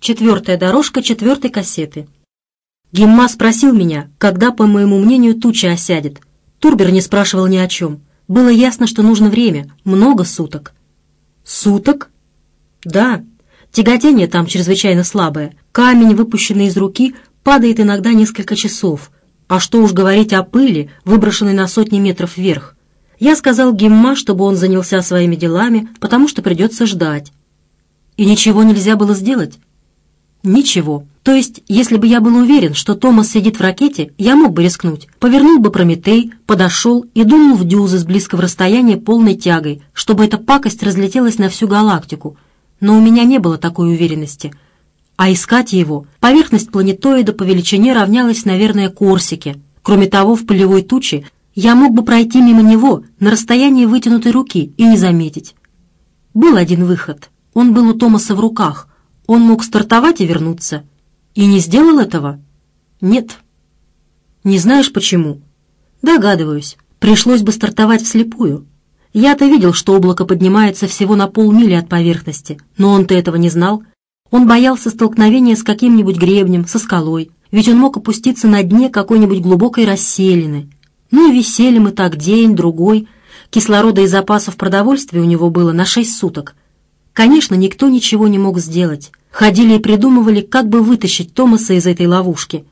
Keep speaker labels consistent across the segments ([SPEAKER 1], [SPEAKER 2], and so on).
[SPEAKER 1] Четвертая дорожка четвертой кассеты. Гимма спросил меня, когда, по моему мнению, туча осядет. Турбер не спрашивал ни о чем. Было ясно, что нужно время, много суток. Суток? Да. Тяготение там чрезвычайно слабое. Камень, выпущенный из руки, падает иногда несколько часов. А что уж говорить о пыли, выброшенной на сотни метров вверх. Я сказал Гимма, чтобы он занялся своими делами, потому что придется ждать. И ничего нельзя было сделать? Ничего. То есть, если бы я был уверен, что Томас сидит в ракете, я мог бы рискнуть. Повернул бы Прометей, подошел и дунул в дюзы с близкого расстояния полной тягой, чтобы эта пакость разлетелась на всю галактику. Но у меня не было такой уверенности. А искать его, поверхность планетоида по величине равнялась, наверное, Корсике. Кроме того, в полевой туче я мог бы пройти мимо него на расстоянии вытянутой руки и не заметить. Был один выход. Он был у Томаса в руках. Он мог стартовать и вернуться. И не сделал этого? Нет. Не знаешь почему? Догадываюсь. Пришлось бы стартовать вслепую. Я-то видел, что облако поднимается всего на полмили от поверхности, но он-то этого не знал. Он боялся столкновения с каким-нибудь гребнем, со скалой, ведь он мог опуститься на дне какой-нибудь глубокой расселины. Ну и висели мы так день, другой. Кислорода и запасов продовольствия у него было на шесть суток. Конечно, никто ничего не мог сделать. Ходили и придумывали, как бы вытащить Томаса из этой ловушки.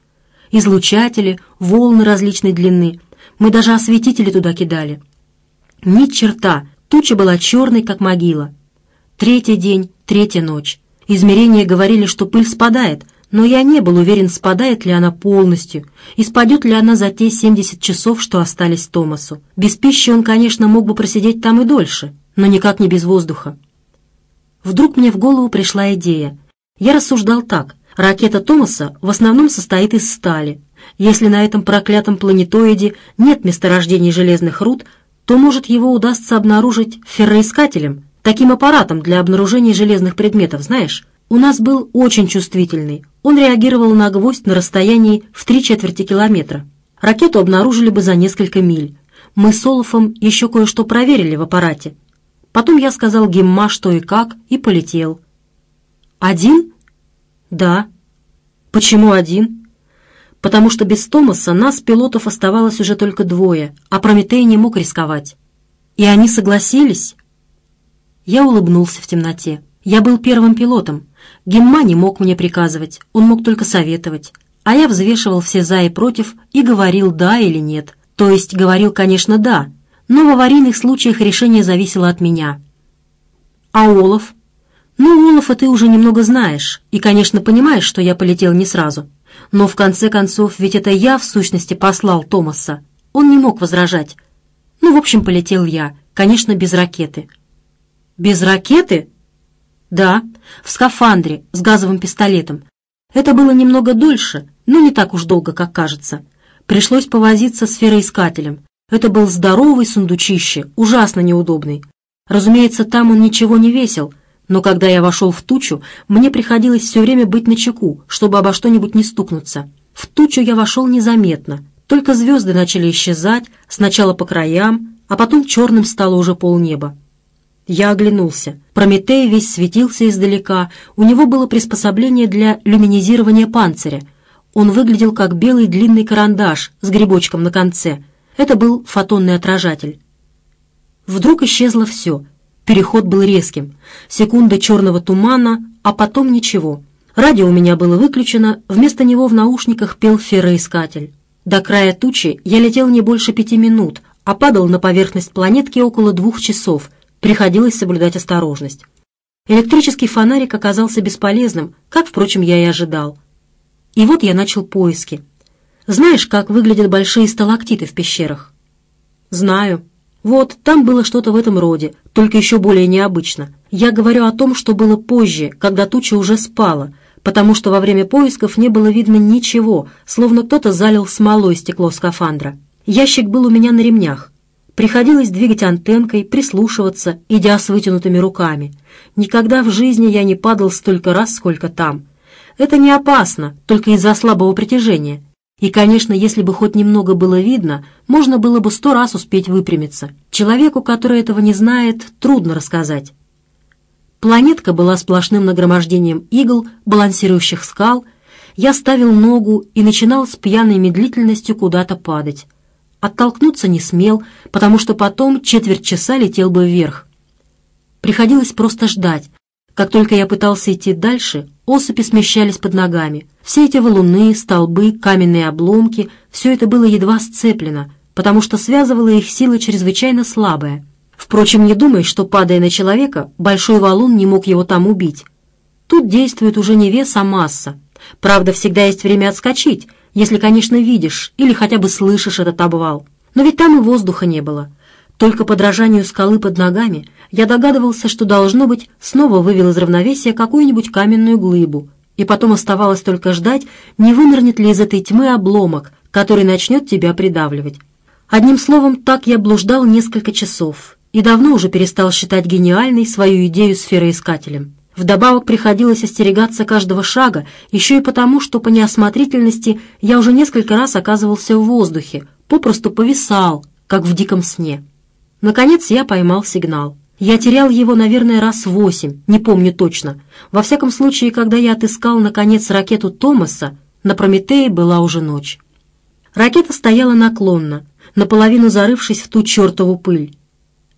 [SPEAKER 1] Излучатели, волны различной длины. Мы даже осветители туда кидали. Ни черта, туча была черной, как могила. Третий день, третья ночь. Измерения говорили, что пыль спадает, но я не был уверен, спадает ли она полностью, и спадет ли она за те 70 часов, что остались Томасу. Без пищи он, конечно, мог бы просидеть там и дольше, но никак не без воздуха. Вдруг мне в голову пришла идея — я рассуждал так. Ракета Томаса в основном состоит из стали. Если на этом проклятом планетоиде нет месторождений железных руд, то, может, его удастся обнаружить ферроискателем, таким аппаратом для обнаружения железных предметов, знаешь? У нас был очень чувствительный. Он реагировал на гвоздь на расстоянии в три четверти километра. Ракету обнаружили бы за несколько миль. Мы с Олафом еще кое-что проверили в аппарате. Потом я сказал Гимма, что и как, и полетел. «Один?» «Да». «Почему один?» «Потому что без Томаса нас, пилотов, оставалось уже только двое, а Прометей не мог рисковать». «И они согласились?» Я улыбнулся в темноте. Я был первым пилотом. Гемма не мог мне приказывать, он мог только советовать. А я взвешивал все «за» и «против» и говорил «да» или «нет». То есть говорил, конечно, «да», но в аварийных случаях решение зависело от меня. А Олаф? «Ну, Олафа ты уже немного знаешь, и, конечно, понимаешь, что я полетел не сразу. Но, в конце концов, ведь это я, в сущности, послал Томаса. Он не мог возражать. Ну, в общем, полетел я, конечно, без ракеты». «Без ракеты?» «Да, в скафандре, с газовым пистолетом. Это было немного дольше, но не так уж долго, как кажется. Пришлось повозиться с фероискателем. Это был здоровый сундучище, ужасно неудобный. Разумеется, там он ничего не весил, но когда я вошел в тучу, мне приходилось все время быть начеку, чтобы обо что-нибудь не стукнуться. В тучу я вошел незаметно, только звезды начали исчезать, сначала по краям, а потом черным стало уже полнеба. Я оглянулся. Прометей весь светился издалека, у него было приспособление для люминизирования панциря. Он выглядел как белый длинный карандаш с грибочком на конце. Это был фотонный отражатель. Вдруг исчезло все — Переход был резким. Секунда черного тумана, а потом ничего. Радио у меня было выключено, вместо него в наушниках пел ферроискатель. До края тучи я летел не больше пяти минут, а падал на поверхность планетки около двух часов. Приходилось соблюдать осторожность. Электрический фонарик оказался бесполезным, как, впрочем, я и ожидал. И вот я начал поиски. Знаешь, как выглядят большие сталактиты в пещерах? Знаю. Вот, там было что-то в этом роде, только еще более необычно. Я говорю о том, что было позже, когда туча уже спала, потому что во время поисков не было видно ничего, словно кто-то залил смолой стекло скафандра. Ящик был у меня на ремнях. Приходилось двигать антенкой, прислушиваться, идя с вытянутыми руками. Никогда в жизни я не падал столько раз, сколько там. Это не опасно, только из-за слабого притяжения. И, конечно, если бы хоть немного было видно, можно было бы сто раз успеть выпрямиться. Человеку, который этого не знает, трудно рассказать. Планетка была сплошным нагромождением игл, балансирующих скал. Я ставил ногу и начинал с пьяной медлительностью куда-то падать. Оттолкнуться не смел, потому что потом четверть часа летел бы вверх. Приходилось просто ждать. Как только я пытался идти дальше, осыпи смещались под ногами. Все эти валуны, столбы, каменные обломки — все это было едва сцеплено, потому что связывала их сила чрезвычайно слабая. Впрочем, не думай, что, падая на человека, большой валун не мог его там убить. Тут действует уже не вес, а масса. Правда, всегда есть время отскочить, если, конечно, видишь или хотя бы слышишь этот обвал. Но ведь там и воздуха не было. Только подражанию скалы под ногами я догадывался, что, должно быть, снова вывел из равновесия какую-нибудь каменную глыбу, и потом оставалось только ждать, не вынырнет ли из этой тьмы обломок, который начнет тебя придавливать. Одним словом, так я блуждал несколько часов и давно уже перестал считать гениальной свою идею сфероискателем. Вдобавок приходилось остерегаться каждого шага, еще и потому, что по неосмотрительности я уже несколько раз оказывался в воздухе, попросту повисал, как в диком сне. Наконец я поймал сигнал. Я терял его, наверное, раз восемь, не помню точно. Во всяком случае, когда я отыскал, наконец, ракету Томаса, на Прометее была уже ночь. Ракета стояла наклонно, наполовину зарывшись в ту чертову пыль.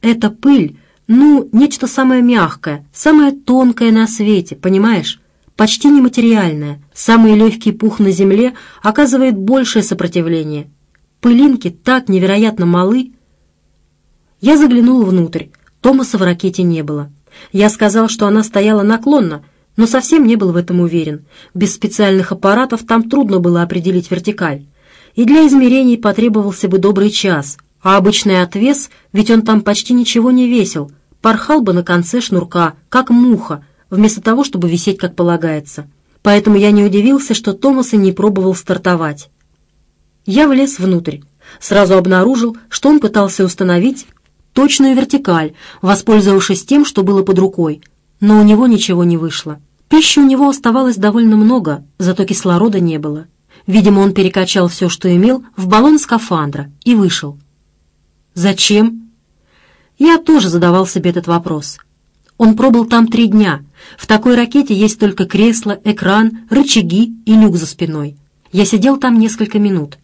[SPEAKER 1] Эта пыль ну, нечто самое мягкое, самое тонкое на свете, понимаешь? Почти нематериальное. Самый легкий пух на земле оказывает большее сопротивление. Пылинки так невероятно малы. Я заглянул внутрь. Томаса в ракете не было. Я сказал, что она стояла наклонно, но совсем не был в этом уверен. Без специальных аппаратов там трудно было определить вертикаль. И для измерений потребовался бы добрый час, а обычный отвес, ведь он там почти ничего не весил — порхал бы на конце шнурка, как муха, вместо того, чтобы висеть как полагается. Поэтому я не удивился, что Томас и не пробовал стартовать. Я влез внутрь. Сразу обнаружил, что он пытался установить точную вертикаль, воспользовавшись тем, что было под рукой, но у него ничего не вышло. Пищи у него оставалось довольно много, зато кислорода не было. Видимо, он перекачал все, что имел, в баллон скафандра и вышел. «Зачем?» Я тоже задавал себе этот вопрос. Он пробыл там три дня. В такой ракете есть только кресло, экран, рычаги и люк за спиной. Я сидел там несколько минут.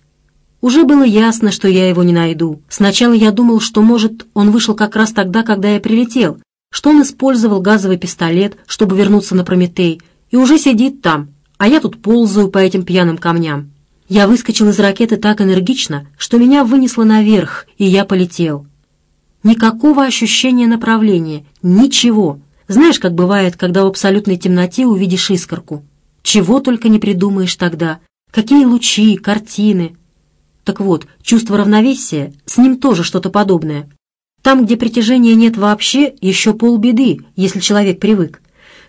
[SPEAKER 1] Уже было ясно, что я его не найду. Сначала я думал, что, может, он вышел как раз тогда, когда я прилетел, что он использовал газовый пистолет, чтобы вернуться на Прометей, и уже сидит там, а я тут ползаю по этим пьяным камням. Я выскочил из ракеты так энергично, что меня вынесло наверх, и я полетел. Никакого ощущения направления, ничего. Знаешь, как бывает, когда в абсолютной темноте увидишь искорку? Чего только не придумаешь тогда. Какие лучи, картины. Так вот, чувство равновесия, с ним тоже что-то подобное. Там, где притяжения нет вообще, еще полбеды, если человек привык.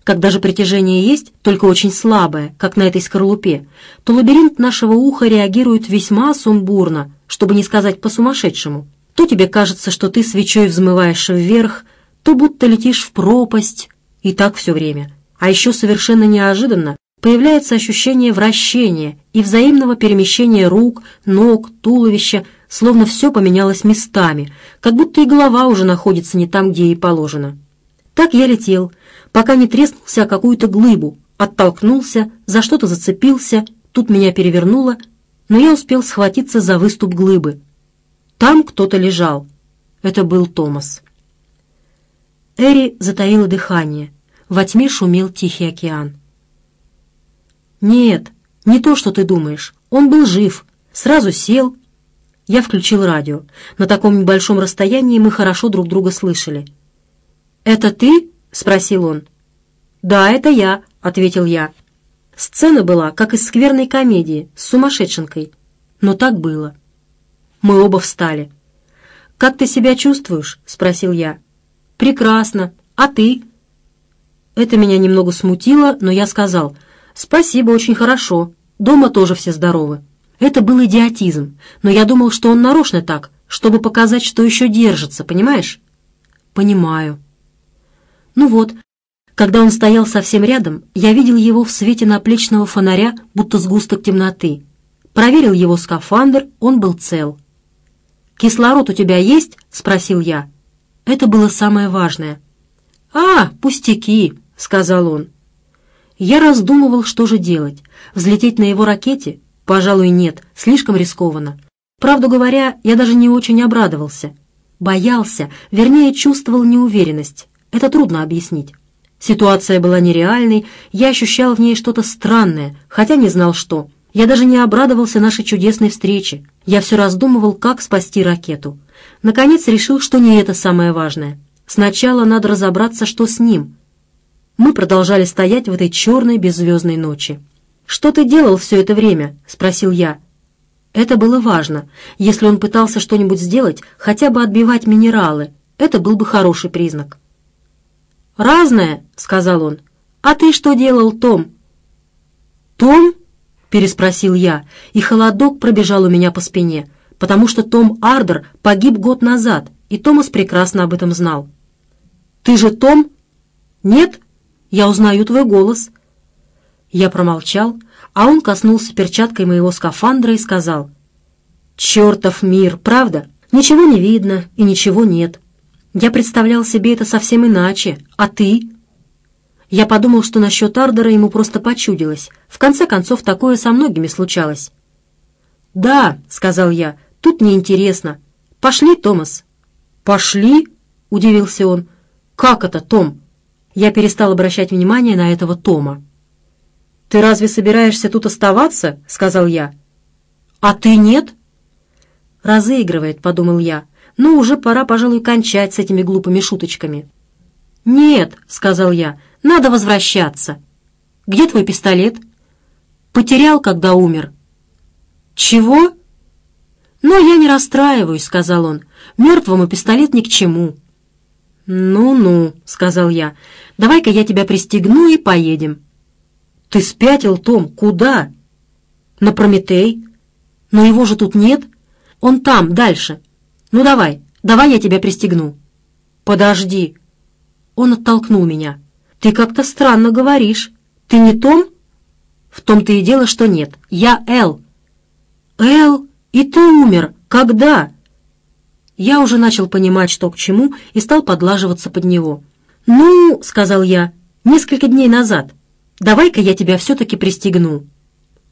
[SPEAKER 1] Когда же притяжение есть, только очень слабое, как на этой скорлупе, то лабиринт нашего уха реагирует весьма сумбурно, чтобы не сказать по-сумасшедшему. То тебе кажется, что ты свечой взмываешь вверх, то будто летишь в пропасть, и так все время. А еще совершенно неожиданно появляется ощущение вращения и взаимного перемещения рук, ног, туловища, словно все поменялось местами, как будто и голова уже находится не там, где ей положено. Так я летел, пока не треснулся о какую-то глыбу, оттолкнулся, за что-то зацепился, тут меня перевернуло, но я успел схватиться за выступ глыбы. Там кто-то лежал. Это был Томас. Эри затаила дыхание. Во тьме шумел Тихий океан. «Нет, не то, что ты думаешь. Он был жив. Сразу сел». Я включил радио. На таком небольшом расстоянии мы хорошо друг друга слышали. «Это ты?» — спросил он. «Да, это я», — ответил я. Сцена была, как из скверной комедии, с сумасшедшенкой. Но так было. Мы оба встали. «Как ты себя чувствуешь?» — спросил я. «Прекрасно. А ты?» Это меня немного смутило, но я сказал, «Спасибо, очень хорошо. Дома тоже все здоровы». Это был идиотизм, но я думал, что он нарочно так, чтобы показать, что еще держится, понимаешь? «Понимаю». Ну вот, когда он стоял совсем рядом, я видел его в свете наплечного фонаря, будто сгусток темноты. Проверил его скафандр, он был цел. «Кислород у тебя есть?» — спросил я. Это было самое важное. «А, пустяки», — сказал он. Я раздумывал, что же делать. Взлететь на его ракете? Пожалуй, нет, слишком рискованно. Правду говоря, я даже не очень обрадовался. Боялся, вернее, чувствовал неуверенность. Это трудно объяснить. Ситуация была нереальной, я ощущал в ней что-то странное, хотя не знал что. Я даже не обрадовался нашей чудесной встрече. Я все раздумывал, как спасти ракету. Наконец решил, что не это самое важное. Сначала надо разобраться, что с ним. Мы продолжали стоять в этой черной беззвездной ночи. «Что ты делал все это время?» — спросил я. Это было важно. Если он пытался что-нибудь сделать, хотя бы отбивать минералы, это был бы хороший признак. «Разное», — сказал он. «А ты что делал, Том?» «Том?» — переспросил я, и холодок пробежал у меня по спине, потому что Том Ардер погиб год назад, и Томас прекрасно об этом знал. «Ты же Том?» «Нет, я узнаю твой голос». Я промолчал, а он коснулся перчаткой моего скафандра и сказал, «Чертов мир, правда? Ничего не видно и ничего нет. Я представлял себе это совсем иначе, а ты?» Я подумал, что насчет Ардера ему просто почудилось. В конце концов, такое со многими случалось. «Да», — сказал я, — «тут неинтересно. Пошли, Томас». «Пошли?» — удивился он. «Как это, Том?» Я перестал обращать внимание на этого Тома. «Ты разве собираешься тут оставаться?» — сказал я. «А ты нет?» «Разыгрывает», — подумал я. «Ну, уже пора, пожалуй, кончать с этими глупыми шуточками». «Нет», — сказал я, — «надо возвращаться». «Где твой пистолет?» «Потерял, когда умер». «Чего?» «Но я не расстраиваюсь», — сказал он. «Мертвому пистолет ни к чему». «Ну-ну», — сказал я, — «давай-ка я тебя пристегну и поедем». «Ты спятил, Том, куда?» «На Прометей». «Но его же тут нет. Он там, дальше. Ну давай, давай я тебя пристегну». «Подожди», он оттолкнул меня. «Ты как-то странно говоришь. Ты не Том?» «В том-то и дело, что нет. Я Эл». «Эл? И ты умер? Когда?» Я уже начал понимать, что к чему, и стал подлаживаться под него. «Ну, — сказал я, — несколько дней назад. Давай-ка я тебя все-таки пристегну».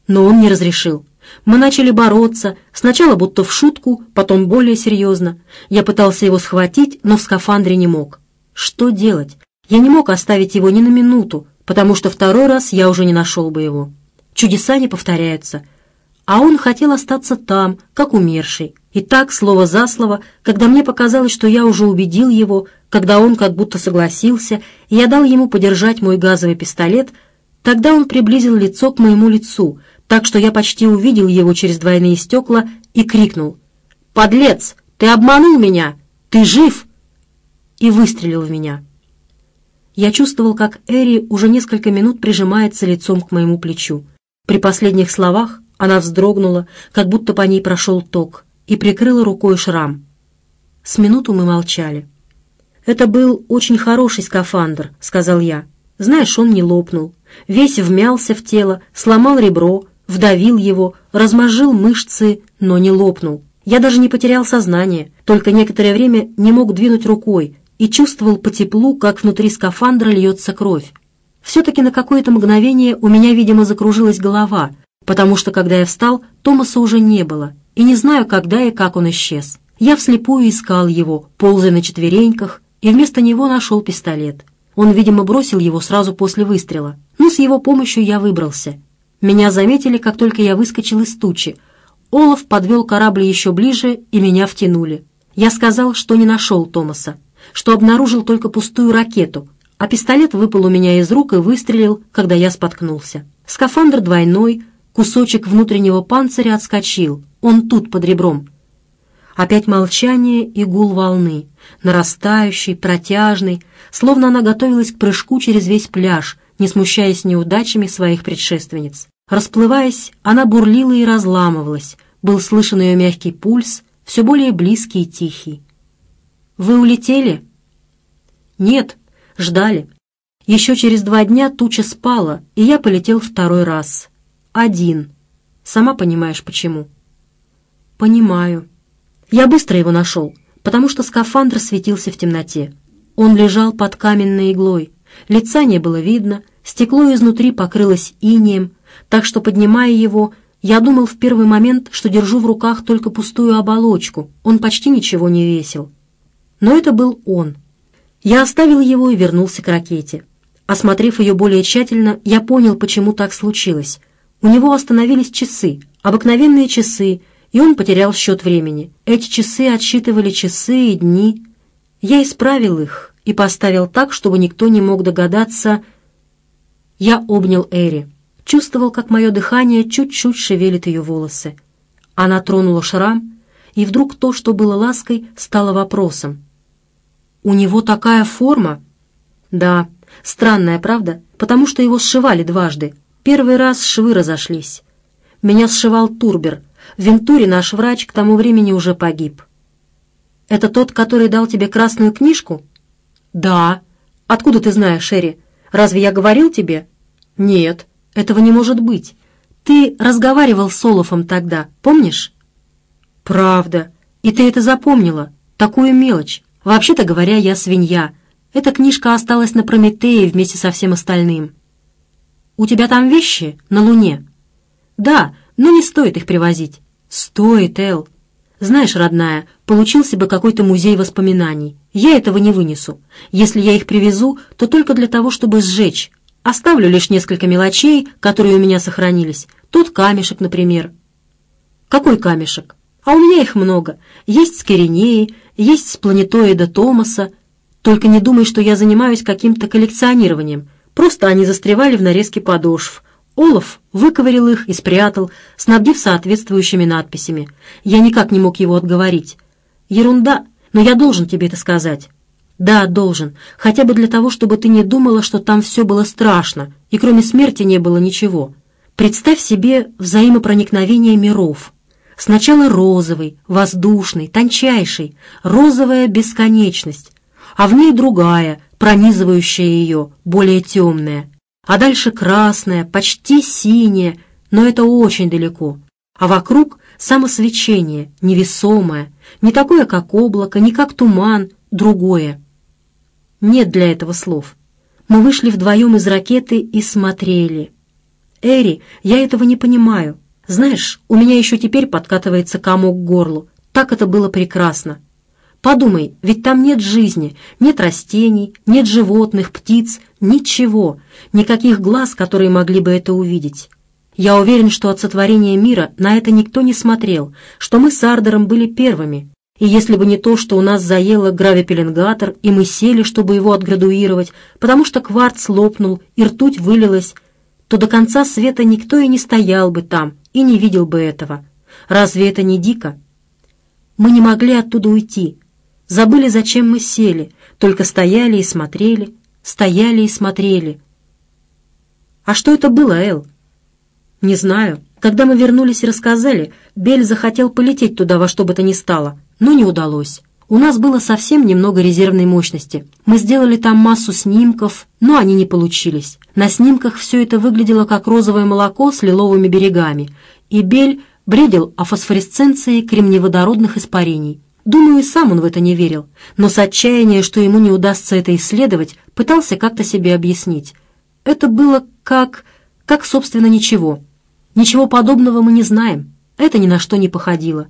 [SPEAKER 1] Но он не разрешил. Мы начали бороться, сначала будто в шутку, потом более серьезно. Я пытался его схватить, но в скафандре не мог. Что делать? Я не мог оставить его ни на минуту, потому что второй раз я уже не нашел бы его. Чудеса не повторяются. А он хотел остаться там, как умерший. И так, слово за слово, когда мне показалось, что я уже убедил его, когда он как будто согласился, и я дал ему подержать мой газовый пистолет, тогда он приблизил лицо к моему лицу, так что я почти увидел его через двойные стекла и крикнул «Подлец! Ты обманул меня! Ты жив!» и выстрелил в меня. Я чувствовал, как Эри уже несколько минут прижимается лицом к моему плечу. При последних словах она вздрогнула, как будто по ней прошел ток, и прикрыла рукой шрам. С минуту мы молчали. «Это был очень хороший скафандр», — сказал я. «Знаешь, он не лопнул. Весь вмялся в тело, сломал ребро, вдавил его, размозжил мышцы, но не лопнул. Я даже не потерял сознание, только некоторое время не мог двинуть рукой, и чувствовал по теплу, как внутри скафандра льется кровь. Все-таки на какое-то мгновение у меня, видимо, закружилась голова, потому что, когда я встал, Томаса уже не было, и не знаю, когда и как он исчез. Я вслепую искал его, ползая на четвереньках, и вместо него нашел пистолет. Он, видимо, бросил его сразу после выстрела. Ну, с его помощью я выбрался. Меня заметили, как только я выскочил из тучи. Олаф подвел корабль еще ближе, и меня втянули. Я сказал, что не нашел Томаса что обнаружил только пустую ракету, а пистолет выпал у меня из рук и выстрелил, когда я споткнулся. Скафандр двойной, кусочек внутреннего панциря отскочил, он тут, под ребром. Опять молчание и гул волны, нарастающий, протяжный, словно она готовилась к прыжку через весь пляж, не смущаясь неудачами своих предшественниц. Расплываясь, она бурлила и разламывалась, был слышен ее мягкий пульс, все более близкий и тихий. «Вы улетели?» «Нет, ждали. Еще через два дня туча спала, и я полетел второй раз. Один. Сама понимаешь, почему?» «Понимаю. Я быстро его нашел, потому что скафандр светился в темноте. Он лежал под каменной иглой. Лица не было видно, стекло изнутри покрылось инеем, так что, поднимая его, я думал в первый момент, что держу в руках только пустую оболочку, он почти ничего не весил. Но это был он. Я оставил его и вернулся к ракете. Осмотрев ее более тщательно, я понял, почему так случилось. У него остановились часы, обыкновенные часы, и он потерял счет времени. Эти часы отсчитывали часы и дни. Я исправил их и поставил так, чтобы никто не мог догадаться. Я обнял Эри. Чувствовал, как мое дыхание чуть-чуть шевелит ее волосы. Она тронула шрам, и вдруг то, что было лаской, стало вопросом. «У него такая форма?» «Да, странная, правда? Потому что его сшивали дважды. Первый раз швы разошлись. Меня сшивал Турбер. В наш врач к тому времени уже погиб». «Это тот, который дал тебе красную книжку?» «Да». «Откуда ты знаешь, Шерри? Разве я говорил тебе?» «Нет». Этого не может быть. Ты разговаривал с Олафом тогда, помнишь? Правда. И ты это запомнила. Такую мелочь. Вообще-то говоря, я свинья. Эта книжка осталась на Прометее вместе со всем остальным. У тебя там вещи на Луне? Да, но не стоит их привозить. Стоит, Эл. Знаешь, родная, получился бы какой-то музей воспоминаний. Я этого не вынесу. Если я их привезу, то только для того, чтобы сжечь, Оставлю лишь несколько мелочей, которые у меня сохранились. Тут камешек, например. Какой камешек? А у меня их много. Есть с Киринеи, есть с планетоида Томаса. Только не думай, что я занимаюсь каким-то коллекционированием. Просто они застревали в нарезке подошв. Олаф выковырил их и спрятал, снабдив соответствующими надписями. Я никак не мог его отговорить. Ерунда, но я должен тебе это сказать. «Да, должен. Хотя бы для того, чтобы ты не думала, что там все было страшно, и кроме смерти не было ничего. Представь себе взаимопроникновение миров. Сначала розовый, воздушный, тончайший, розовая бесконечность, а в ней другая, пронизывающая ее, более темная. А дальше красная, почти синяя, но это очень далеко. А вокруг самосвечение, невесомое, не такое, как облако, не как туман, другое. Нет для этого слов. Мы вышли вдвоем из ракеты и смотрели. «Эри, я этого не понимаю. Знаешь, у меня еще теперь подкатывается комок к горлу. Так это было прекрасно. Подумай, ведь там нет жизни, нет растений, нет животных, птиц, ничего, никаких глаз, которые могли бы это увидеть. Я уверен, что от сотворения мира на это никто не смотрел, что мы с Ардером были первыми, и если бы не то, что у нас заело гравипеленгатор, и мы сели, чтобы его отградуировать, потому что кварц лопнул и ртуть вылилась, то до конца света никто и не стоял бы там, и не видел бы этого. Разве это не дико? Мы не могли оттуда уйти. Забыли, зачем мы сели, только стояли и смотрели, стояли и смотрели. А что это было, Эл? Не знаю. Когда мы вернулись и рассказали, Бель захотел полететь туда во что бы то ни стало — но не удалось. У нас было совсем немного резервной мощности. Мы сделали там массу снимков, но они не получились. На снимках все это выглядело как розовое молоко с лиловыми берегами, и Бель бредил о фосфоресценции кремневодородных испарений. Думаю, сам он в это не верил, но с отчаяния, что ему не удастся это исследовать, пытался как-то себе объяснить. Это было как... как, собственно, ничего. Ничего подобного мы не знаем. Это ни на что не походило.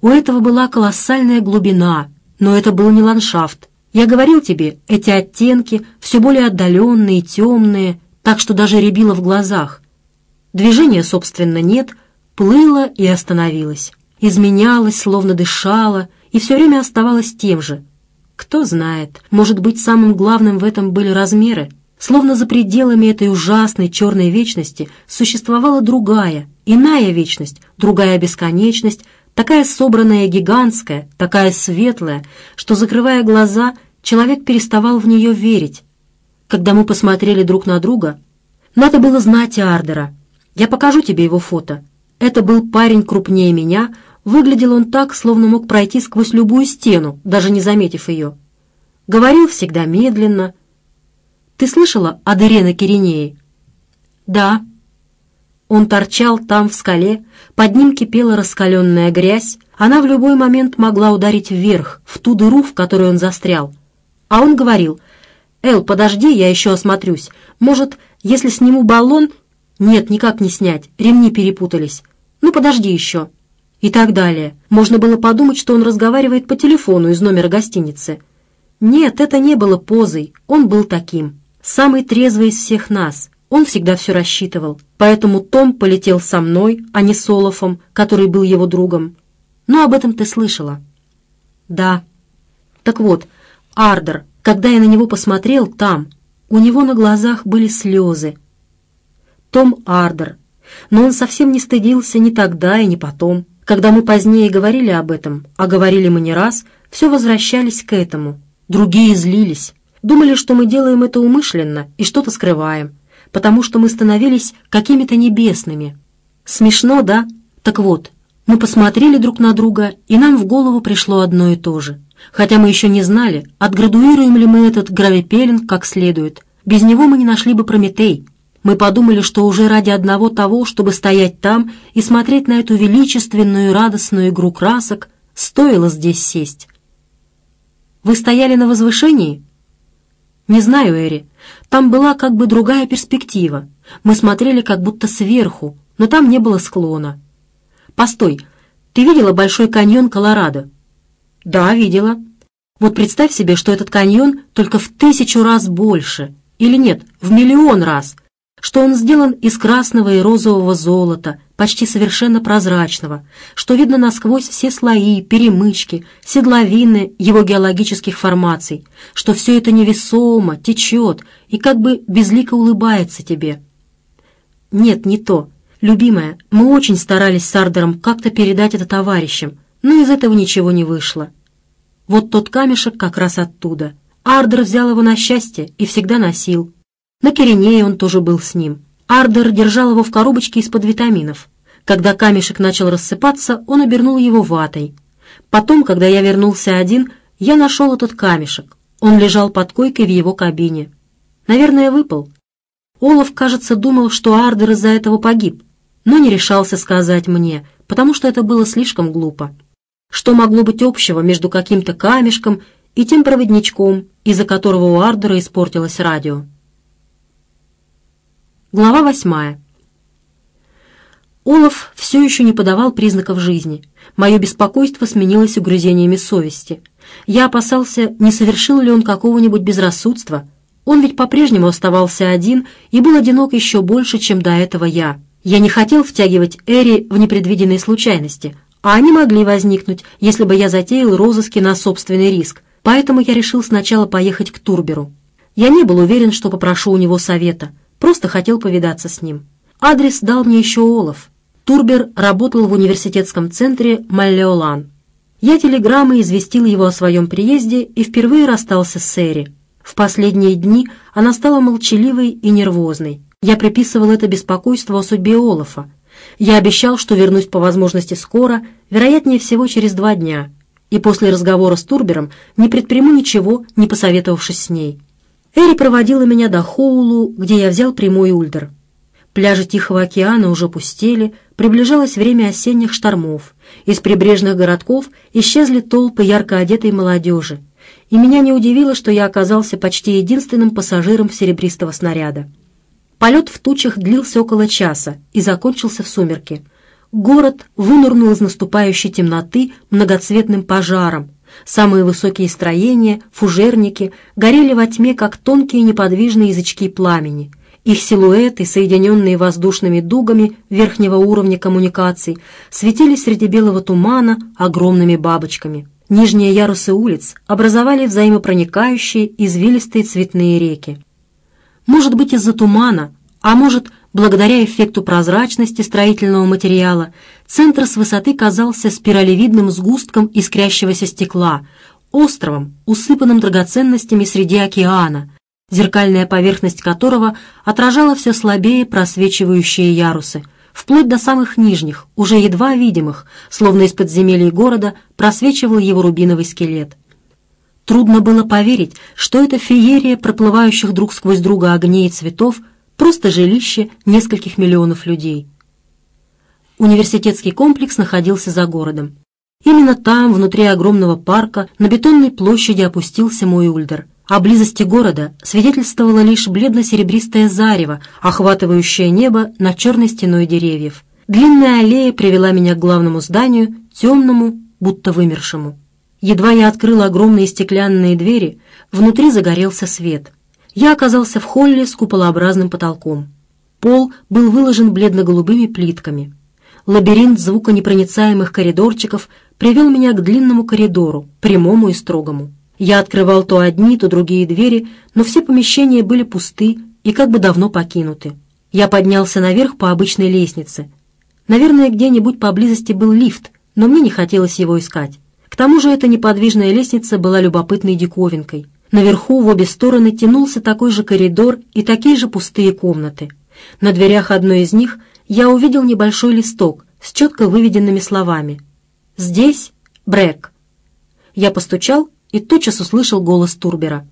[SPEAKER 1] У этого была колоссальная глубина, но это был не ландшафт. Я говорил тебе, эти оттенки все более отдаленные, темные, так что даже рябило в глазах. Движения, собственно, нет, плыло и остановилось. Изменялось, словно дышало, и все время оставалось тем же. Кто знает, может быть, самым главным в этом были размеры. Словно за пределами этой ужасной черной вечности существовала другая, иная вечность, другая бесконечность, такая собранная гигантская, такая светлая, что, закрывая глаза, человек переставал в нее верить. Когда мы посмотрели друг на друга, надо было знать Ардера. Я покажу тебе его фото. Это был парень крупнее меня, выглядел он так, словно мог пройти сквозь любую стену, даже не заметив ее. Говорил всегда медленно. Ты слышала о дыре на Киринее? Да, он торчал там, в скале, под ним кипела раскаленная грязь, она в любой момент могла ударить вверх, в ту дыру, в которой он застрял. А он говорил, «Эл, подожди, я еще осмотрюсь. Может, если сниму баллон...» «Нет, никак не снять, ремни перепутались. Ну, подожди еще». И так далее. Можно было подумать, что он разговаривает по телефону из номера гостиницы. Нет, это не было позой, он был таким. Самый трезвый из всех нас. Он всегда все рассчитывал. Поэтому Том полетел со мной, а не с Олафом, который был его другом. Но об этом ты слышала. Да. Так вот, Ардер, когда я на него посмотрел там, у него на глазах были слезы. Том Ардер. Но он совсем не стыдился ни тогда и ни потом. Когда мы позднее говорили об этом, а говорили мы не раз, все возвращались к этому. Другие злились. Думали, что мы делаем это умышленно и что-то скрываем, потому что мы становились какими-то небесными. Смешно, да? Так вот, мы посмотрели друг на друга, и нам в голову пришло одно и то же. Хотя мы еще не знали, отградуируем ли мы этот гравипелинг как следует. Без него мы не нашли бы Прометей, мы подумали, что уже ради одного того, чтобы стоять там и смотреть на эту величественную и радостную игру красок, стоило здесь сесть. «Вы стояли на возвышении?» «Не знаю, Эри. Там была как бы другая перспектива. Мы смотрели как будто сверху, но там не было склона». «Постой, ты видела Большой каньон Колорадо?» «Да, видела. Вот представь себе, что этот каньон только в тысячу раз больше. Или нет, в миллион раз» что он сделан из красного и розового золота, почти совершенно прозрачного, что видно насквозь все слои, перемычки, седловины его геологических формаций, что все это невесомо, течет и как бы безлико улыбается тебе. Нет, не то. Любимая, мы очень старались с Ардером как-то передать это товарищам, но из этого ничего не вышло. Вот тот камешек как раз оттуда. Ардер взял его на счастье и всегда носил. На Киренее он тоже был с ним. Ардер держал его в коробочке из-под витаминов. Когда камешек начал рассыпаться, он обернул его ватой. Потом, когда я вернулся один, я нашел этот камешек. Он лежал под койкой в его кабине. Наверное, выпал. Олаф, кажется, думал, что Ардер из-за этого погиб, но не решался сказать мне, потому что это было слишком глупо. Что могло быть общего между каким-то камешком и тем проводничком, из-за которого у Ардера испортилось радио? Глава восьмая. Олаф все еще не подавал признаков жизни. Мое беспокойство сменилось угрызениями совести. Я опасался, не совершил ли он какого-нибудь безрассудства. Он ведь по-прежнему оставался один и был одинок еще больше, чем до этого я. Я не хотел втягивать Эри в непредвиденные случайности, а они могли возникнуть, если бы я затеял розыски на собственный риск. Поэтому я решил сначала поехать к Турберу. Я не был уверен, что попрошу у него совета — Просто хотел повидаться с ним. Адрес дал мне еще Олаф. Турбер работал в университетском центре Маллеолан. Я телеграммой известил его о своем приезде и впервые расстался с Сэри. В последние дни она стала молчаливой и нервозной. Я приписывал это беспокойство о судьбе Олафа. Я обещал, что вернусь по возможности скоро, вероятнее всего через два дня, и после разговора с Турбером не предприму ничего, не посоветовавшись с ней. Эри проводила меня до Хоулу, где я взял прямой ульдер. Пляжи Тихого океана уже пустели, приближалось время осенних штормов. Из прибрежных городков исчезли толпы ярко одетой молодежи, и меня не удивило, что я оказался почти единственным пассажиром серебристого снаряда. Полет в тучах длился около часа и закончился в сумерки. Город вынырнул из наступающей темноты многоцветным пожаром, Самые высокие строения, фужерники, горели во тьме, как тонкие неподвижные язычки пламени. Их силуэты, соединенные воздушными дугами верхнего уровня коммуникаций, светились среди белого тумана огромными бабочками. Нижние ярусы улиц образовали взаимопроникающие извилистые цветные реки. Может быть, из-за тумана, а может, благодаря эффекту прозрачности строительного материала, Центр с высоты казался спиралевидным сгустком искрящегося стекла, островом, усыпанным драгоценностями среди океана, зеркальная поверхность которого отражала все слабее просвечивающие ярусы, вплоть до самых нижних, уже едва видимых, словно из подземелий города просвечивал его рубиновый скелет. Трудно было поверить, что эта феерия проплывающих друг сквозь друга огней и цветов просто жилище нескольких миллионов людей. Университетский комплекс находился за городом. Именно там, внутри огромного парка, на бетонной площади опустился мой ульдер. О близости города свидетельствовало лишь бледно-серебристое зарево, охватывающее небо над черной стеной деревьев. Длинная аллея привела меня к главному зданию, темному, будто вымершему. Едва я открыл огромные стеклянные двери, внутри загорелся свет. Я оказался в холле с куполообразным потолком. Пол был выложен бледно-голубыми плитками. Лабиринт звуконепроницаемых коридорчиков привел меня к длинному коридору, прямому и строгому. Я открывал то одни, то другие двери, но все помещения были пусты и как бы давно покинуты. Я поднялся наверх по обычной лестнице. Наверное, где-нибудь поблизости был лифт, но мне не хотелось его искать. К тому же эта неподвижная лестница была любопытной диковинкой. Наверху в обе стороны тянулся такой же коридор и такие же пустые комнаты. На дверях одной из них я увидел небольшой листок с четко выведенными словами. «Здесь Брэк». Я постучал и тотчас услышал голос Турбера.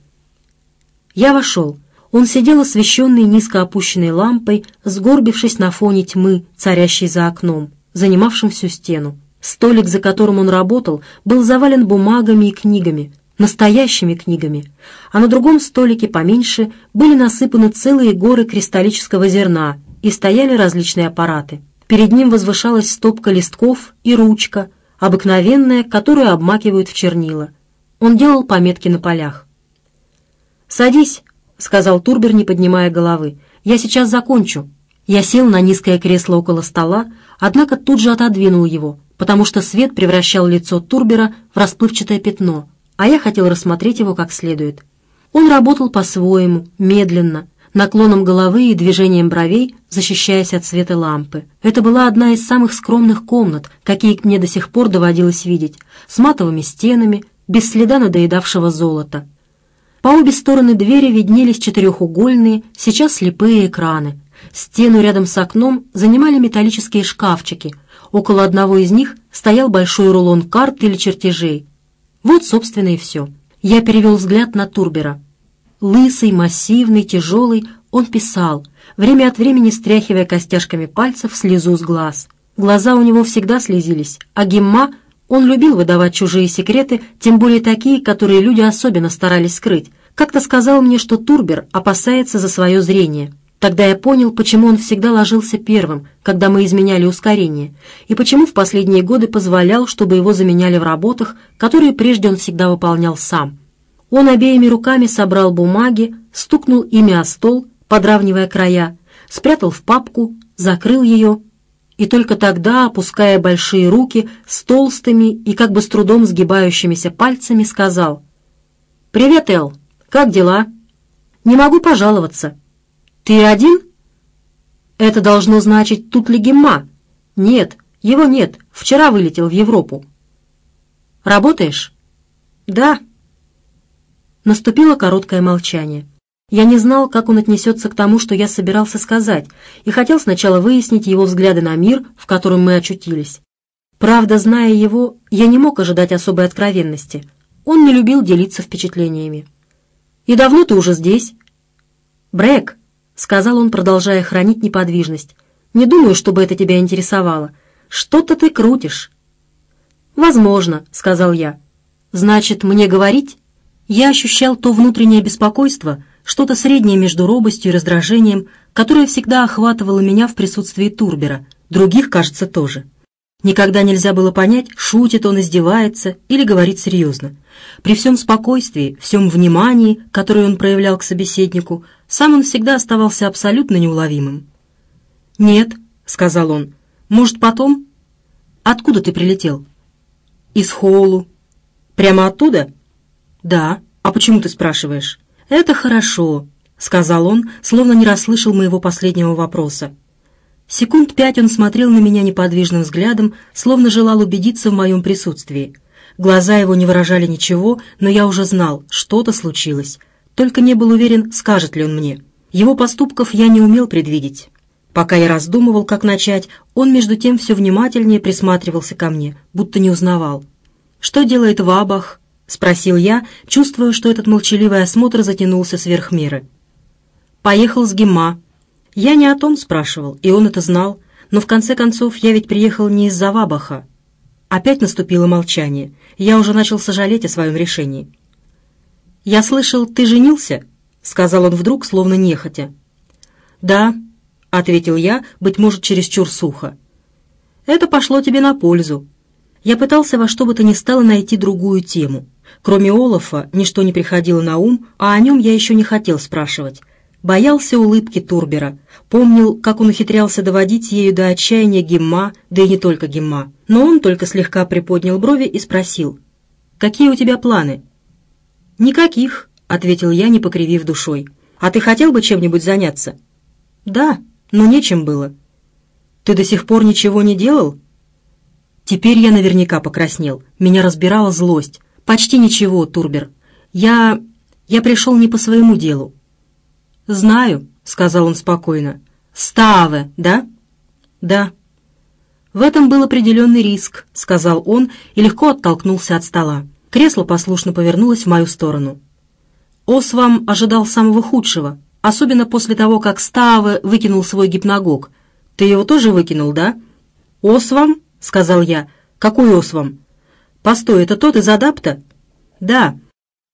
[SPEAKER 1] Я вошел. Он сидел освещенный низко опущенной лампой, сгорбившись на фоне тьмы, царящей за окном, занимавшим всю стену. Столик, за которым он работал, был завален бумагами и книгами, настоящими книгами, а на другом столике поменьше были насыпаны целые горы кристаллического зерна и стояли различные аппараты. Перед ним возвышалась стопка листков и ручка, обыкновенная, которую обмакивают в чернила. Он делал пометки на полях. «Садись», — сказал Турбер, не поднимая головы. «Я сейчас закончу». Я сел на низкое кресло около стола, однако тут же отодвинул его, потому что свет превращал лицо Турбера в расплывчатое пятно — а я хотел рассмотреть его как следует. Он работал по-своему, медленно, наклоном головы и движением бровей, защищаясь от света лампы. Это была одна из самых скромных комнат, какие мне до сих пор доводилось видеть, с матовыми стенами, без следа надоедавшего золота. По обе стороны двери виднелись четырехугольные, сейчас слепые экраны. Стену рядом с окном занимали металлические шкафчики. Около одного из них стоял большой рулон карт или чертежей, вот, собственно, и все. Я перевел взгляд на Турбера. Лысый, массивный, тяжелый, он писал, время от времени стряхивая костяшками пальцев слезу с глаз. Глаза у него всегда слезились, а Гимма, он любил выдавать чужие секреты, тем более такие, которые люди особенно старались скрыть. Как-то сказал мне, что Турбер опасается за свое зрение. Тогда я понял, почему он всегда ложился первым, когда мы изменяли ускорение, и почему в последние годы позволял, чтобы его заменяли в работах, которые прежде он всегда выполнял сам. Он обеими руками собрал бумаги, стукнул ими о стол, подравнивая края, спрятал в папку, закрыл ее, и только тогда, опуская большие руки с толстыми и как бы с трудом сгибающимися пальцами, сказал «Привет, Эл, как дела?» «Не могу пожаловаться». «Ты один?» «Это должно значить, тут ли Гемма?» «Нет, его нет. Вчера вылетел в Европу». «Работаешь?» «Да». Наступило короткое молчание. Я не знал, как он отнесется к тому, что я собирался сказать, и хотел сначала выяснить его взгляды на мир, в котором мы очутились. Правда, зная его, я не мог ожидать особой откровенности. Он не любил делиться впечатлениями. «И давно ты уже здесь?» «Брэк», — сказал он, продолжая хранить неподвижность. «Не думаю, чтобы это тебя интересовало. Что-то ты крутишь». «Возможно», — сказал я. «Значит, мне говорить?» Я ощущал то внутреннее беспокойство, что-то среднее между робостью и раздражением, которое всегда охватывало меня в присутствии Турбера, других, кажется, тоже. Никогда нельзя было понять, шутит он, издевается или говорит серьезно. При всем спокойствии, всем внимании, которое он проявлял к собеседнику, сам он всегда оставался абсолютно неуловимым. «Нет», — сказал он, — «может, потом?» «Откуда ты прилетел?» «Из Холлу». «Прямо оттуда?» «Да. А почему ты спрашиваешь?» «Это хорошо», — сказал он, словно не расслышал моего последнего вопроса. Секунд пять он смотрел на меня неподвижным взглядом, словно желал убедиться в моем присутствии. Глаза его не выражали ничего, но я уже знал, что-то случилось. Только не был уверен, скажет ли он мне. Его поступков я не умел предвидеть. Пока я раздумывал, как начать, он между тем все внимательнее присматривался ко мне, будто не узнавал. «Что делает Вабах?» — спросил я, чувствуя, что этот молчаливый осмотр затянулся сверх меры. «Поехал с Гима», я не о том спрашивал, и он это знал, но в конце концов я ведь приехал не из-за Вабаха. Опять наступило молчание. Я уже начал сожалеть о своем решении. «Я слышал, ты женился?» — сказал он вдруг, словно нехотя. «Да», — ответил я, быть может, чересчур сухо. «Это пошло тебе на пользу. Я пытался во что бы то ни стало найти другую тему. Кроме Олафа ничто не приходило на ум, а о нем я еще не хотел спрашивать. Боялся улыбки Турбера, помнил, как он ухитрялся доводить ею до отчаяния Гимма, да и не только Гимма. Но он только слегка приподнял брови и спросил, «Какие у тебя планы?» «Никаких», — ответил я, не покривив душой. «А ты хотел бы чем-нибудь заняться?» «Да, но нечем было». «Ты до сих пор ничего не делал?» Теперь я наверняка покраснел. Меня разбирала злость. «Почти ничего, Турбер. Я... я пришел не по своему делу. «Знаю», — сказал он спокойно. «Ставе, да?» «Да». «В этом был определенный риск», — сказал он и легко оттолкнулся от стола. Кресло послушно повернулось в мою сторону. Освам ожидал самого худшего, особенно после того, как Ставе выкинул свой гипногог. «Ты его тоже выкинул, да?» «Освам?» — сказал я. «Какой Освам?» «Постой, это тот из адапта?» «Да».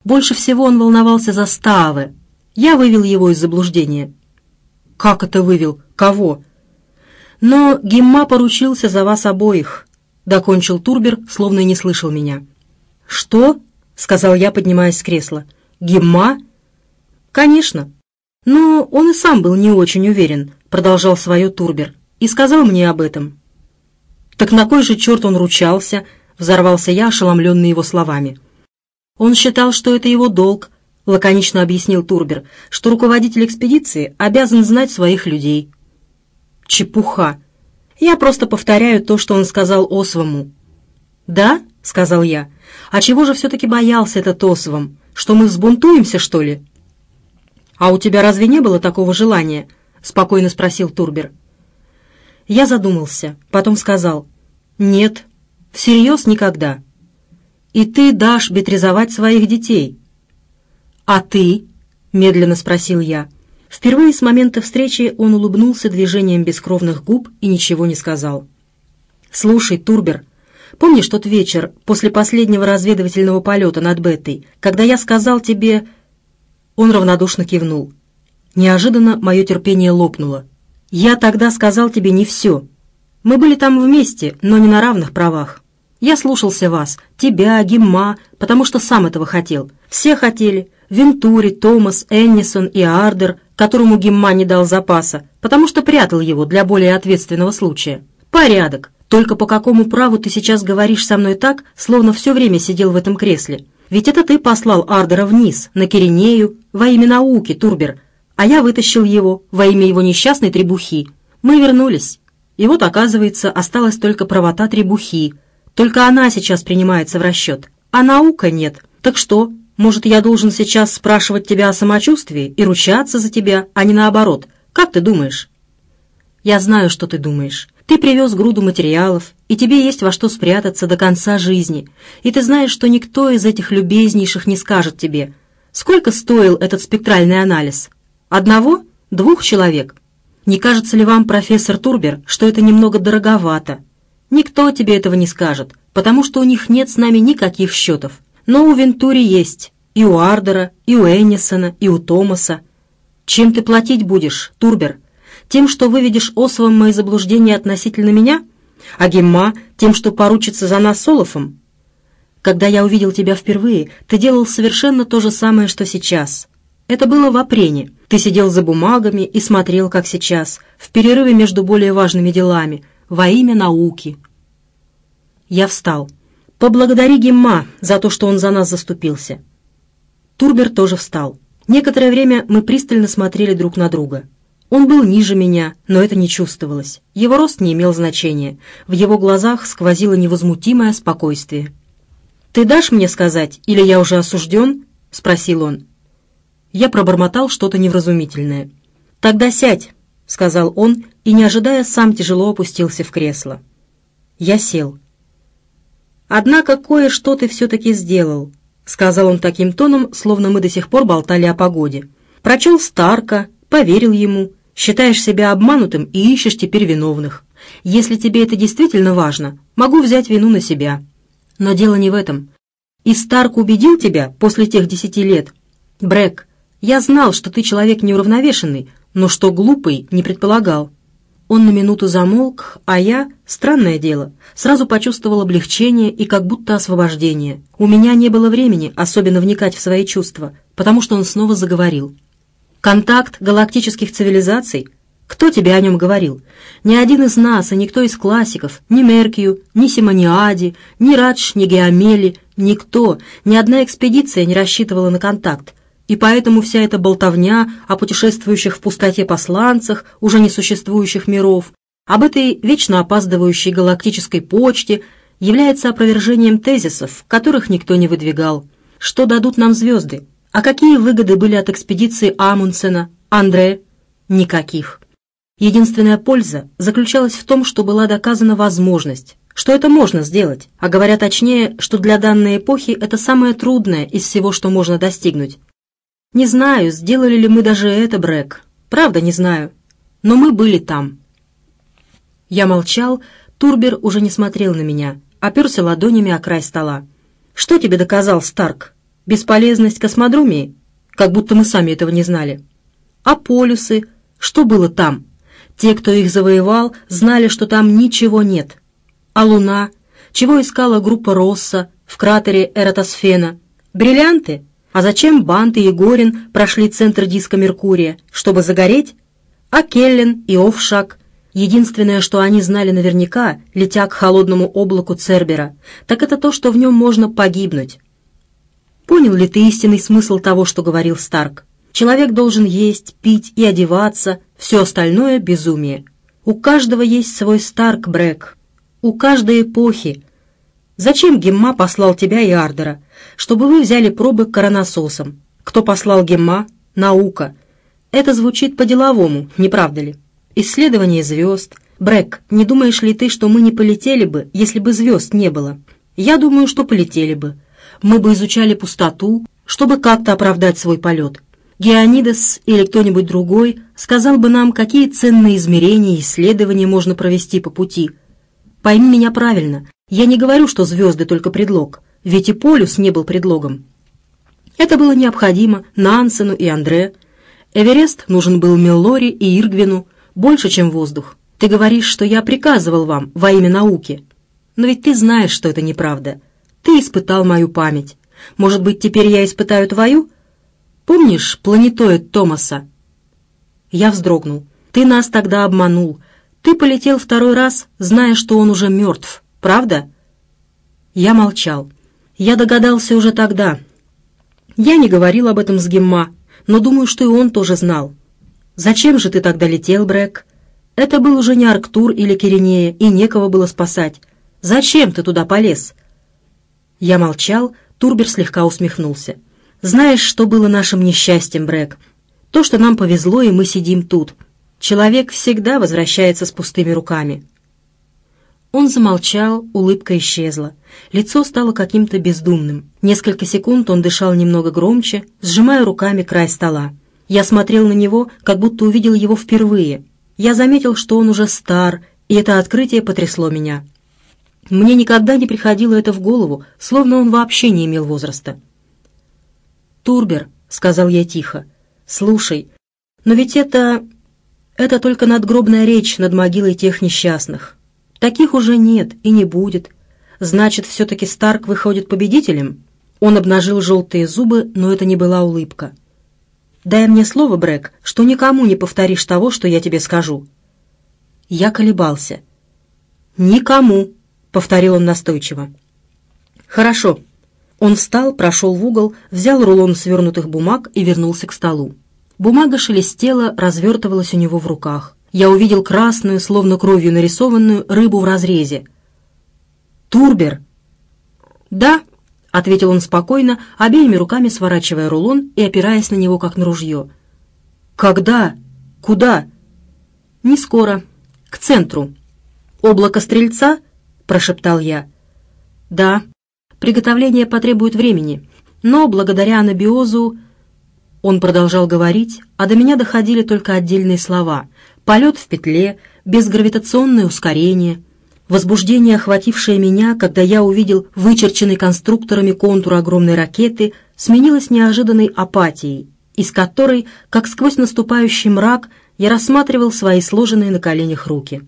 [SPEAKER 1] Больше всего он волновался за Ставе, я вывел его из заблуждения». «Как это вывел? Кого?» «Но Гимма поручился за вас обоих», — докончил Турбер, словно и не слышал меня. «Что?» — сказал я, поднимаясь с кресла. «Гимма?» «Конечно. Но он и сам был не очень уверен», — продолжал свое Турбер, «и сказал мне об этом». «Так на кой же черт он ручался?» — взорвался я, ошеломленный его словами. «Он считал, что это его долг, — лаконично объяснил Турбер, что руководитель экспедиции обязан знать своих людей. «Чепуха! Я просто повторяю то, что он сказал Осваму». «Да?» — сказал я. «А чего же все-таки боялся этот Освам? Что мы взбунтуемся, что ли?» «А у тебя разве не было такого желания?» — спокойно спросил Турбер. Я задумался, потом сказал. «Нет, всерьез никогда». «И ты дашь бетризовать своих детей?» «А ты?» — медленно спросил я. Впервые с момента встречи он улыбнулся движением бескровных губ и ничего не сказал. «Слушай, Турбер, помнишь тот вечер после последнего разведывательного полета над Беттой, когда я сказал тебе...» Он равнодушно кивнул. Неожиданно мое терпение лопнуло. «Я тогда сказал тебе не все. Мы были там вместе, но не на равных правах. Я слушался вас, тебя, Гимма, потому что сам этого хотел. Все хотели, Вентури, Томас, Эннисон и Ардер, которому Гимма не дал запаса, потому что прятал его для более ответственного случая. Порядок. Только по какому праву ты сейчас говоришь со мной так, словно все время сидел в этом кресле? Ведь это ты послал Ардера вниз, на Киринею, во имя науки, Турбер, а я вытащил его во имя его несчастной требухи. Мы вернулись. И вот, оказывается, осталась только правота требухи. Только она сейчас принимается в расчет, а наука нет. Так что, может, я должен сейчас спрашивать тебя о самочувствии и ручаться за тебя, а не наоборот? Как ты думаешь?» «Я знаю, что ты думаешь. Ты привез груду материалов, и тебе есть во что спрятаться до конца жизни. И ты знаешь, что никто из этих любезнейших не скажет тебе, сколько стоил этот спектральный анализ? Одного? Двух человек? Не кажется ли вам, профессор Турбер, что это немного дороговато? Никто тебе этого не скажет, потому что у них нет с нами никаких счетов. Но у Вентури есть, и у Ардера, и у Эннисона, и у Томаса. Чем ты платить будешь, Турбер? Тем, что выведешь Освом мои заблуждения относительно меня? А Гемма тем, что поручится за нас с Олафом? Когда я увидел тебя впервые, ты делал совершенно то же самое, что сейчас. Это было в апрене. Ты сидел за бумагами и смотрел, как сейчас, в перерыве между более важными делами, во имя науки. Я встал. Поблагодари Гемма за то, что он за нас заступился». Турбер тоже встал. Некоторое время мы пристально смотрели друг на друга. Он был ниже меня, но это не чувствовалось. Его рост не имел значения. В его глазах сквозило невозмутимое спокойствие. «Ты дашь мне сказать, или я уже осужден?» — спросил он. Я пробормотал что-то невразумительное. «Тогда сядь», — сказал он, и, не ожидая, сам тяжело опустился в кресло. Я сел. «Однако кое-что ты все-таки сделал», — сказал он таким тоном, словно мы до сих пор болтали о погоде. «Прочел Старка, поверил ему, считаешь себя обманутым и ищешь теперь виновных. Если тебе это действительно важно, могу взять вину на себя. Но дело не в этом. И Старк убедил тебя после тех десяти лет, Брэк, я знал, что ты человек неуравновешенный, но что глупый, не предполагал». Он на минуту замолк, а я, странное дело, сразу почувствовал облегчение и как будто освобождение. У меня не было времени особенно вникать в свои чувства, потому что он снова заговорил. «Контакт галактических цивилизаций? Кто тебе о нем говорил? Ни один из нас и никто из классиков, ни Меркию, ни Симониади, ни Радж, ни Геомели, никто, ни одна экспедиция не рассчитывала на контакт, и поэтому вся эта болтовня о путешествующих в пустоте посланцах уже несуществующих миров, об этой вечно опаздывающей галактической почте является опровержением тезисов, которых никто не выдвигал. Что дадут нам звезды? А какие выгоды были от экспедиции Амундсена, Андре? Никаких. Единственная польза заключалась в том, что была доказана возможность, что это можно сделать, а говоря точнее, что для данной эпохи это самое трудное из всего, что можно достигнуть. Не знаю, сделали ли мы даже это, Брэк. Правда, не знаю. Но мы были там. Я молчал, Турбер уже не смотрел на меня, оперся ладонями о край стола. «Что тебе доказал Старк? Бесполезность космодромии? Как будто мы сами этого не знали. А полюсы? Что было там? Те, кто их завоевал, знали, что там ничего нет. А Луна? Чего искала группа Росса в кратере Эратосфена? Бриллианты? А зачем Бант и Егорин прошли центр диска Меркурия? Чтобы загореть? А Келлен и Овшак? Единственное, что они знали наверняка, летя к холодному облаку Цербера, так это то, что в нем можно погибнуть. Понял ли ты истинный смысл того, что говорил Старк? Человек должен есть, пить и одеваться, все остальное — безумие. У каждого есть свой Старк, Брэк. У каждой эпохи. Зачем Гемма послал тебя и Ардера? чтобы вы взяли пробы коронасосом. Кто послал Гемма? Наука. Это звучит по-деловому, не правда ли? Исследование звезд. Брэк, не думаешь ли ты, что мы не полетели бы, если бы звезд не было? Я думаю, что полетели бы. Мы бы изучали пустоту, чтобы как-то оправдать свой полет. Геонидес или кто-нибудь другой сказал бы нам, какие ценные измерения и исследования можно провести по пути. Пойми меня правильно, я не говорю, что звезды только предлог ведь и полюс не был предлогом. Это было необходимо Нансену и Андре. Эверест нужен был Меллори и Иргвину больше, чем воздух. Ты говоришь, что я приказывал вам во имя науки. Но ведь ты знаешь, что это неправда. Ты испытал мою память. Может быть, теперь я испытаю твою? Помнишь планетоид Томаса? Я вздрогнул. Ты нас тогда обманул. Ты полетел второй раз, зная, что он уже мертв. Правда? Я молчал. Я догадался уже тогда. Я не говорил об этом с Гемма, но думаю, что и он тоже знал. Зачем же ты тогда летел, Брэк? Это был уже не Арктур или Киринея, и некого было спасать. Зачем ты туда полез?» Я молчал, Турбер слегка усмехнулся. «Знаешь, что было нашим несчастьем, Брэк? То, что нам повезло, и мы сидим тут. Человек всегда возвращается с пустыми руками. Он замолчал, улыбка исчезла. Лицо стало каким-то бездумным. Несколько секунд он дышал немного громче, сжимая руками край стола. Я смотрел на него, как будто увидел его впервые. Я заметил, что он уже стар, и это открытие потрясло меня. Мне никогда не приходило это в голову, словно он вообще не имел возраста. «Турбер», — сказал я тихо, — «слушай, но ведь это... это только надгробная речь над могилой тех несчастных». Таких уже нет и не будет. Значит, все-таки Старк выходит победителем? Он обнажил желтые зубы, но это не была улыбка. «Дай мне слово, Брэк, что никому не повторишь того, что я тебе скажу». Я колебался. «Никому», — повторил он настойчиво. «Хорошо». Он встал, прошел в угол, взял рулон свернутых бумаг и вернулся к столу. Бумага шелестела, развертывалась у него в руках я увидел красную, словно кровью нарисованную, рыбу в разрезе. «Турбер!» «Да», — ответил он спокойно, обеими руками сворачивая рулон и опираясь на него, как на ружье. «Когда? Куда?» «Не скоро. К центру». «Облако Стрельца?» — прошептал я. «Да. Приготовление потребует времени, но благодаря анабиозу...» Он продолжал говорить, а до меня доходили только отдельные слова — полет в петле, безгравитационное ускорение, возбуждение, охватившее меня, когда я увидел вычерченный конструкторами контур огромной ракеты сменилась неожиданной апатией, из которой, как сквозь наступающий мрак, я рассматривал свои сложенные на коленях руки.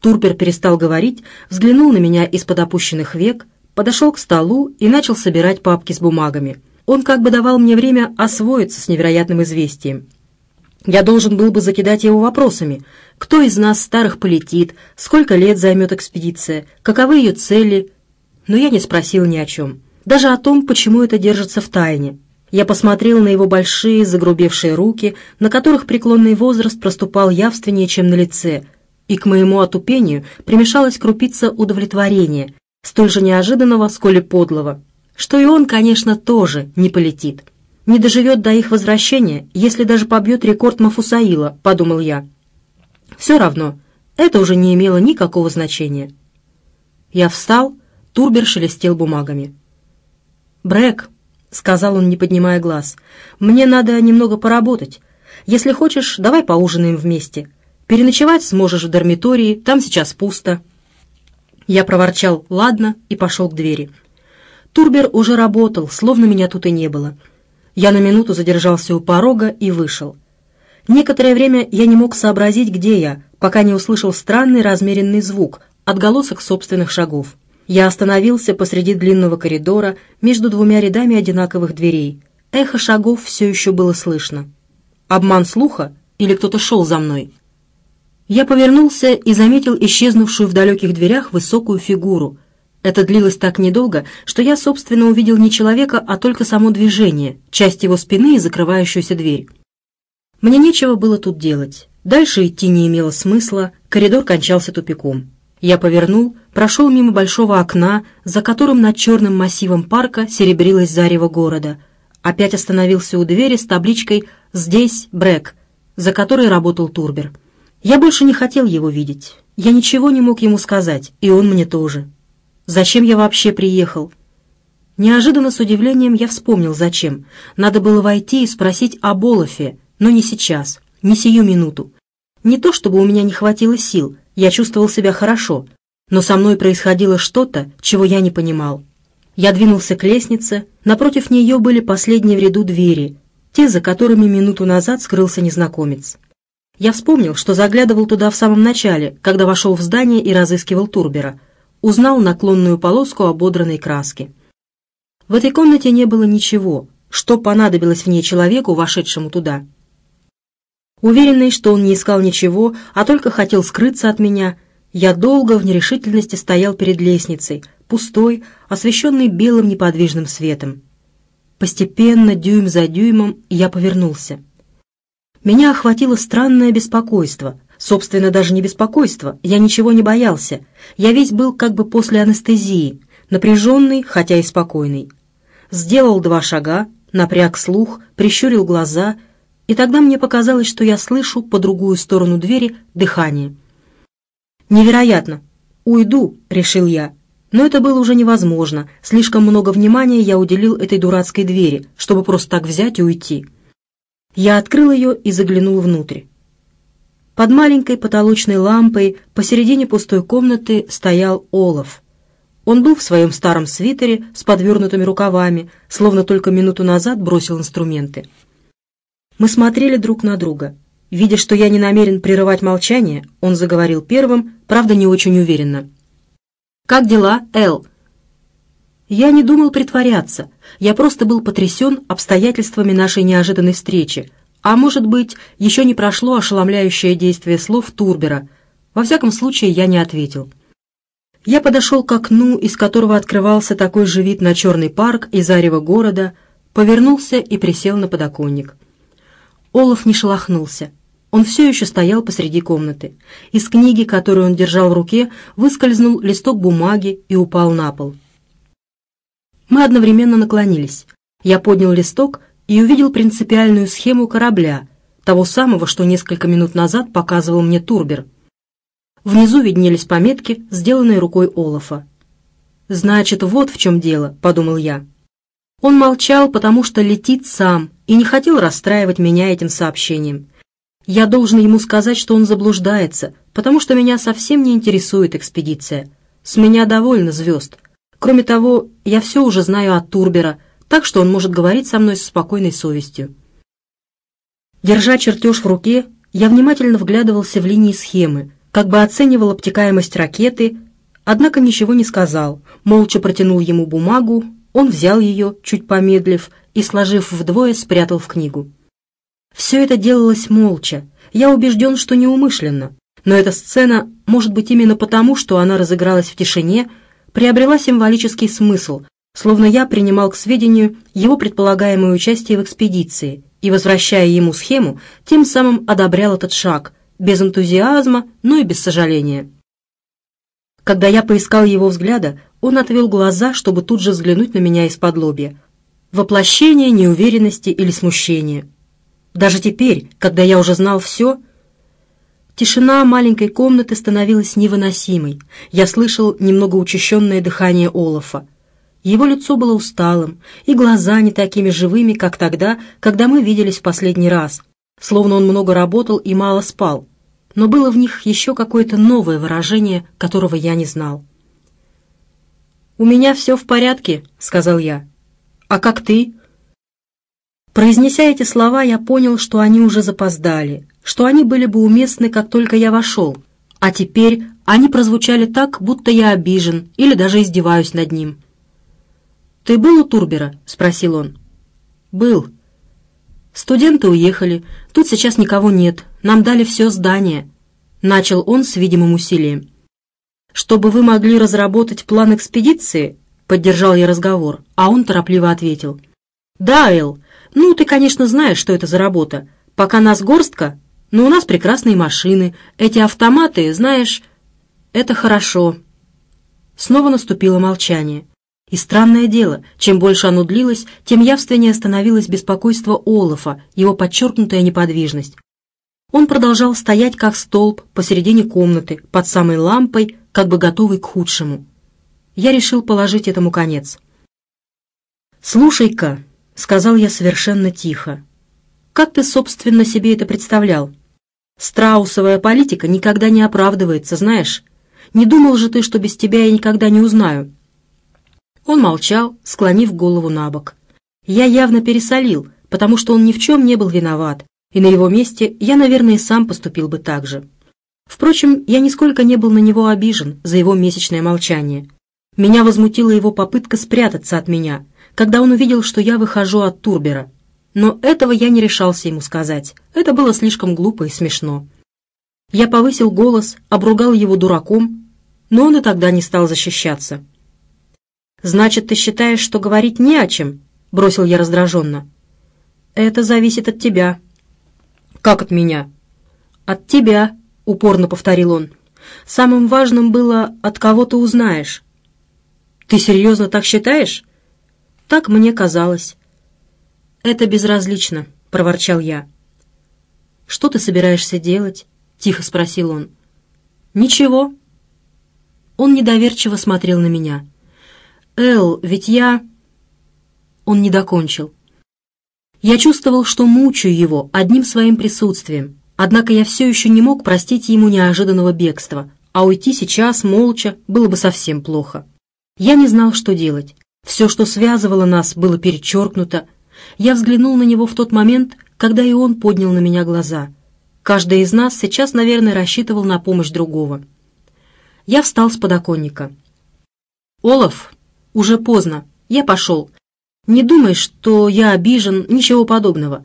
[SPEAKER 1] Турбер перестал говорить, взглянул на меня из-под опущенных век, подошел к столу и начал собирать папки с бумагами. Он как бы давал мне время освоиться с невероятным известием. Я должен был бы закидать его вопросами. Кто из нас старых полетит, сколько лет займет экспедиция, каковы ее цели. Но я не спросил ни о чем. Даже о том, почему это держится в тайне. Я посмотрел на его большие загрубевшие руки, на которых преклонный возраст проступал явственнее, чем на лице, и к моему отупению примешалась крупица удовлетворения, столь же неожиданного, сколь и подлого, что и он, конечно, тоже не полетит. Не доживет до их возвращения, если даже побьет рекорд Мафусаила, подумал я. Все равно, это уже не имело никакого значения. Я встал, Турбер шелестел бумагами. «Брэк», — сказал он, не поднимая глаз, — «мне надо немного поработать. Если хочешь, давай поужинаем вместе. Переночевать сможешь в дармитории, там сейчас пусто». Я проворчал «ладно» и пошел к двери. Турбер уже работал, словно меня тут и не было. Я на минуту задержался у порога и вышел. Некоторое время я не мог сообразить, где я, пока не услышал странный размеренный звук, отголосок собственных шагов. Я остановился посреди длинного коридора между двумя рядами одинаковых дверей. Эхо шагов все еще было слышно. Обман слуха или кто-то шел за мной? Я повернулся и заметил исчезнувшую в далеких дверях высокую фигуру — это длилось так недолго, что я, собственно, увидел не человека, а только само движение, часть его спины и закрывающуюся дверь. Мне нечего было тут делать. Дальше идти не имело смысла, коридор кончался тупиком. Я повернул, прошел мимо большого окна, за которым над черным массивом парка серебрилось зарево города. Опять остановился у двери с табличкой «Здесь Брэк», за которой работал Турбер. Я больше не хотел его видеть. Я ничего не мог ему сказать, и он мне тоже. Зачем я вообще приехал? Неожиданно с удивлением я вспомнил, зачем. Надо было войти и спросить об Олафе, но не сейчас, не сию минуту. Не то чтобы у меня не хватило сил, я чувствовал себя хорошо, но со мной происходило что-то, чего я не понимал. Я двинулся к лестнице, напротив нее были последние в ряду двери, те, за которыми минуту назад скрылся незнакомец. Я вспомнил, что заглядывал туда в самом начале, когда вошел в здание и разыскивал Турбера — узнал наклонную полоску ободранной краски. В этой комнате не было ничего, что понадобилось в ней человеку, вошедшему туда. Уверенный, что он не искал ничего, а только хотел скрыться от меня, я долго в нерешительности стоял перед лестницей, пустой, освещенный белым неподвижным светом. Постепенно, дюйм за дюймом, я повернулся. Меня охватило странное беспокойство, Собственно, даже не беспокойство, я ничего не боялся. Я весь был как бы после анестезии, напряженный, хотя и спокойный. Сделал два шага, напряг слух, прищурил глаза, и тогда мне показалось, что я слышу по другую сторону двери дыхание. «Невероятно! Уйду!» — решил я. Но это было уже невозможно. Слишком много внимания я уделил этой дурацкой двери, чтобы просто так взять и уйти. Я открыл ее и заглянул внутрь. Под маленькой потолочной лампой посередине пустой комнаты стоял Олаф. Он был в своем старом свитере с подвернутыми рукавами, словно только минуту назад бросил инструменты. Мы смотрели друг на друга. Видя, что я не намерен прерывать молчание, он заговорил первым, правда, не очень уверенно. «Как дела, Эл?» Я не думал притворяться. Я просто был потрясен обстоятельствами нашей неожиданной встречи, а может быть, еще не прошло ошеломляющее действие слов Турбера. Во всяком случае, я не ответил. Я подошел к окну, из которого открывался такой же вид на черный парк и зарево города, повернулся и присел на подоконник. Олаф не шелохнулся. Он все еще стоял посреди комнаты. Из книги, которую он держал в руке, выскользнул листок бумаги и упал на пол. Мы одновременно наклонились. Я поднял листок и увидел принципиальную схему корабля, того самого, что несколько минут назад показывал мне Турбер. Внизу виднелись пометки, сделанные рукой Олафа. «Значит, вот в чем дело», — подумал я. Он молчал, потому что летит сам, и не хотел расстраивать меня этим сообщением. Я должен ему сказать, что он заблуждается, потому что меня совсем не интересует экспедиция. С меня довольно звезд. Кроме того, я все уже знаю от Турбера — так что он может говорить со мной с спокойной совестью. Держа чертеж в руке, я внимательно вглядывался в линии схемы, как бы оценивал обтекаемость ракеты, однако ничего не сказал, молча протянул ему бумагу, он взял ее, чуть помедлив, и, сложив вдвое, спрятал в книгу. Все это делалось молча, я убежден, что неумышленно, но эта сцена, может быть, именно потому, что она разыгралась в тишине, приобрела символический смысл, словно я принимал к сведению его предполагаемое участие в экспедиции и, возвращая ему схему, тем самым одобрял этот шаг, без энтузиазма, но и без сожаления. Когда я поискал его взгляда, он отвел глаза, чтобы тут же взглянуть на меня из-под лобья. Воплощение неуверенности или смущения. Даже теперь, когда я уже знал все, тишина маленькой комнаты становилась невыносимой. Я слышал немного учащенное дыхание Олафа. Его лицо было усталым, и глаза не такими живыми, как тогда, когда мы виделись в последний раз, словно он много работал и мало спал, но было в них еще какое-то новое выражение, которого я не знал. «У меня все в порядке», — сказал я. «А как ты?» Произнеся эти слова, я понял, что они уже запоздали, что они были бы уместны, как только я вошел, а теперь они прозвучали так, будто я обижен или даже издеваюсь над ним. «Ты был у Турбера?» — спросил он. «Был». «Студенты уехали. Тут сейчас никого нет. Нам дали все здание». Начал он с видимым усилием. «Чтобы вы могли разработать план экспедиции?» — поддержал я разговор, а он торопливо ответил. «Да, Эл, ну, ты, конечно, знаешь, что это за работа. Пока нас горстка, но у нас прекрасные машины. Эти автоматы, знаешь, это хорошо». Снова наступило молчание. И странное дело, чем больше оно длилось, тем явственнее становилось беспокойство Олафа, его подчеркнутая неподвижность. Он продолжал стоять как столб посередине комнаты, под самой лампой, как бы готовый к худшему. Я решил положить этому конец. «Слушай-ка», — сказал я совершенно тихо, — «как ты, собственно, себе это представлял? Страусовая политика никогда не оправдывается, знаешь. Не думал же ты, что без тебя я никогда не узнаю?» Он молчал, склонив голову на бок. Я явно пересолил, потому что он ни в чем не был виноват, и на его месте я, наверное, сам поступил бы так же. Впрочем, я нисколько не был на него обижен за его месячное молчание. Меня возмутила его попытка спрятаться от меня, когда он увидел, что я выхожу от Турбера. Но этого я не решался ему сказать. Это было слишком глупо и смешно. Я повысил голос, обругал его дураком, но он и тогда не стал защищаться. «Значит, ты считаешь, что говорить не о чем?» — бросил я раздраженно. «Это зависит от тебя». «Как от меня?» «От тебя», — упорно повторил он. «Самым важным было, от кого ты узнаешь». «Ты серьезно так считаешь?» «Так мне казалось». «Это безразлично», — проворчал я. «Что ты собираешься делать?» — тихо спросил он. «Ничего». Он недоверчиво смотрел на меня. «Эл, ведь я...» Он не докончил. Я чувствовал, что мучаю его одним своим присутствием, однако я все еще не мог простить ему неожиданного бегства, а уйти сейчас, молча, было бы совсем плохо. Я не знал, что делать. Все, что связывало нас, было перечеркнуто. Я взглянул на него в тот момент, когда и он поднял на меня глаза. Каждый из нас сейчас, наверное, рассчитывал на помощь другого. Я встал с подоконника. «Олаф!» «Уже поздно. Я пошел. Не думай, что я обижен, ничего подобного.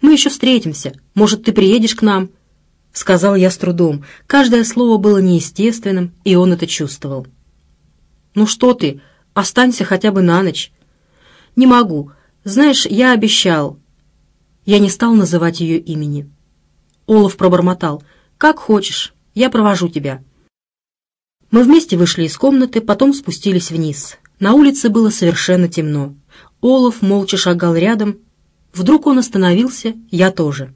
[SPEAKER 1] Мы еще встретимся. Может, ты приедешь к нам?» Сказал я с трудом. Каждое слово было неестественным, и он это чувствовал. «Ну что ты? Останься хотя бы на ночь». «Не могу. Знаешь, я обещал». Я не стал называть ее имени. Олаф пробормотал. «Как хочешь. Я провожу тебя». Мы вместе вышли из комнаты, потом спустились вниз. На улице было совершенно темно. Олаф молча шагал рядом. Вдруг он остановился, я тоже.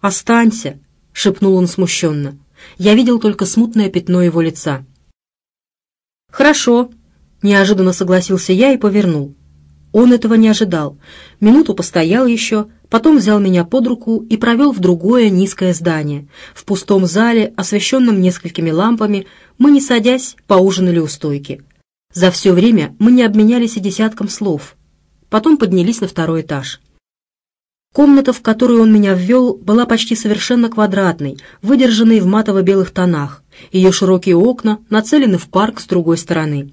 [SPEAKER 1] «Останься!» — шепнул он смущенно. Я видел только смутное пятно его лица. «Хорошо», — неожиданно согласился я и повернул. Он этого не ожидал. Минуту постоял еще, потом взял меня под руку и провел в другое низкое здание. В пустом зале, освещенном несколькими лампами, мы, не садясь, поужинали у стойки. За все время мы не обменялись и десятком слов. потом поднялись на второй этаж. Комната, в которую он меня ввел, была почти совершенно квадратной, выдержанной в матово-белых тонах. Ее широкие окна нацелены в парк с другой стороны.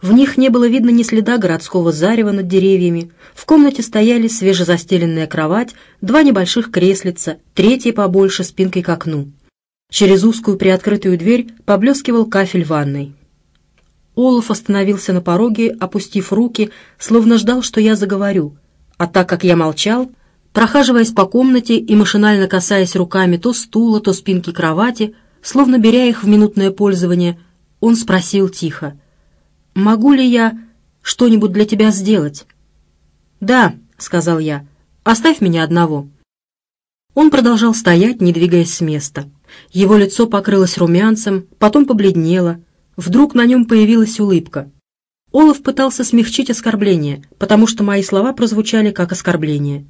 [SPEAKER 1] В них не было видно ни следа городского зарева над деревьями. В комнате стояли свежезастеленная кровать, два небольших креслица, третье побольше спинкой к окну. Через узкую приоткрытую дверь поблескивал кафель ванной. Олаф остановился на пороге, опустив руки, словно ждал, что я заговорю. А так как я молчал, Прохаживаясь по комнате и машинально касаясь руками то стула, то спинки кровати, словно беря их в минутное пользование, он спросил тихо, «Могу ли я что-нибудь для тебя сделать?» «Да», — сказал я, — «оставь меня одного». Он продолжал стоять, не двигаясь с места. Его лицо покрылось румянцем, потом побледнело. Вдруг на нем появилась улыбка. Олаф пытался смягчить оскорбление, потому что мои слова прозвучали как оскорбление.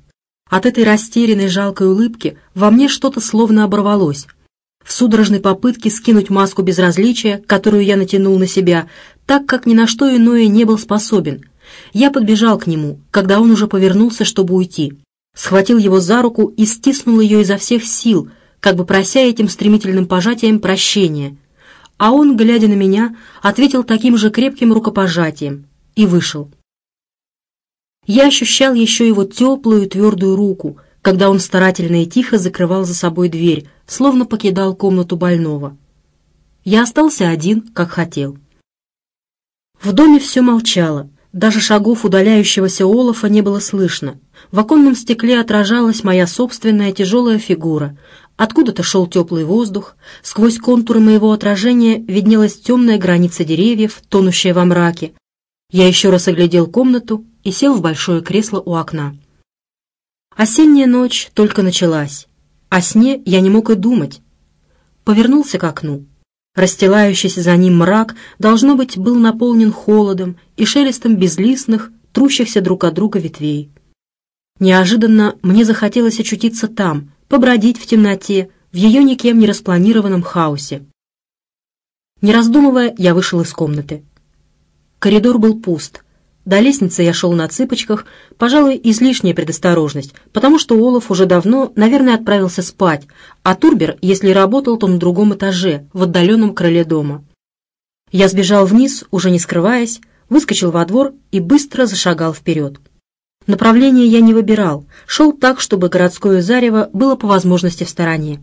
[SPEAKER 1] От этой растерянной жалкой улыбки во мне что-то словно оборвалось. В судорожной попытке скинуть маску безразличия, которую я натянул на себя, так как ни на что иное не был способен, я подбежал к нему, когда он уже повернулся, чтобы уйти. Схватил его за руку и стиснул ее изо всех сил, как бы прося этим стремительным пожатием прощения. А он, глядя на меня, ответил таким же крепким рукопожатием и вышел. Я ощущал еще его теплую твердую руку, когда он старательно и тихо закрывал за собой дверь, словно покидал комнату больного. Я остался один, как хотел. В доме все молчало, даже шагов удаляющегося Олафа не было слышно. В оконном стекле отражалась моя собственная тяжелая фигура. Откуда-то шел теплый воздух, сквозь контуры моего отражения виднелась темная граница деревьев, тонущая во мраке. Я еще раз оглядел комнату и сел в большое кресло у окна. Осенняя ночь только началась. О сне я не мог и думать. Повернулся к окну. Расстилающийся за ним мрак, должно быть, был наполнен холодом и шелестом безлистных, трущихся друг от друга ветвей. Неожиданно мне захотелось очутиться там, побродить в темноте, в ее никем не распланированном хаосе. Не раздумывая, я вышел из комнаты. Коридор был пуст. До лестницы я шел на цыпочках, пожалуй, излишняя предосторожность, потому что Олаф уже давно, наверное, отправился спать, а Турбер, если работал, то на другом этаже, в отдаленном крыле дома. Я сбежал вниз, уже не скрываясь, выскочил во двор и быстро зашагал вперед. Направление я не выбирал, шел так, чтобы городское зарево было по возможности в стороне.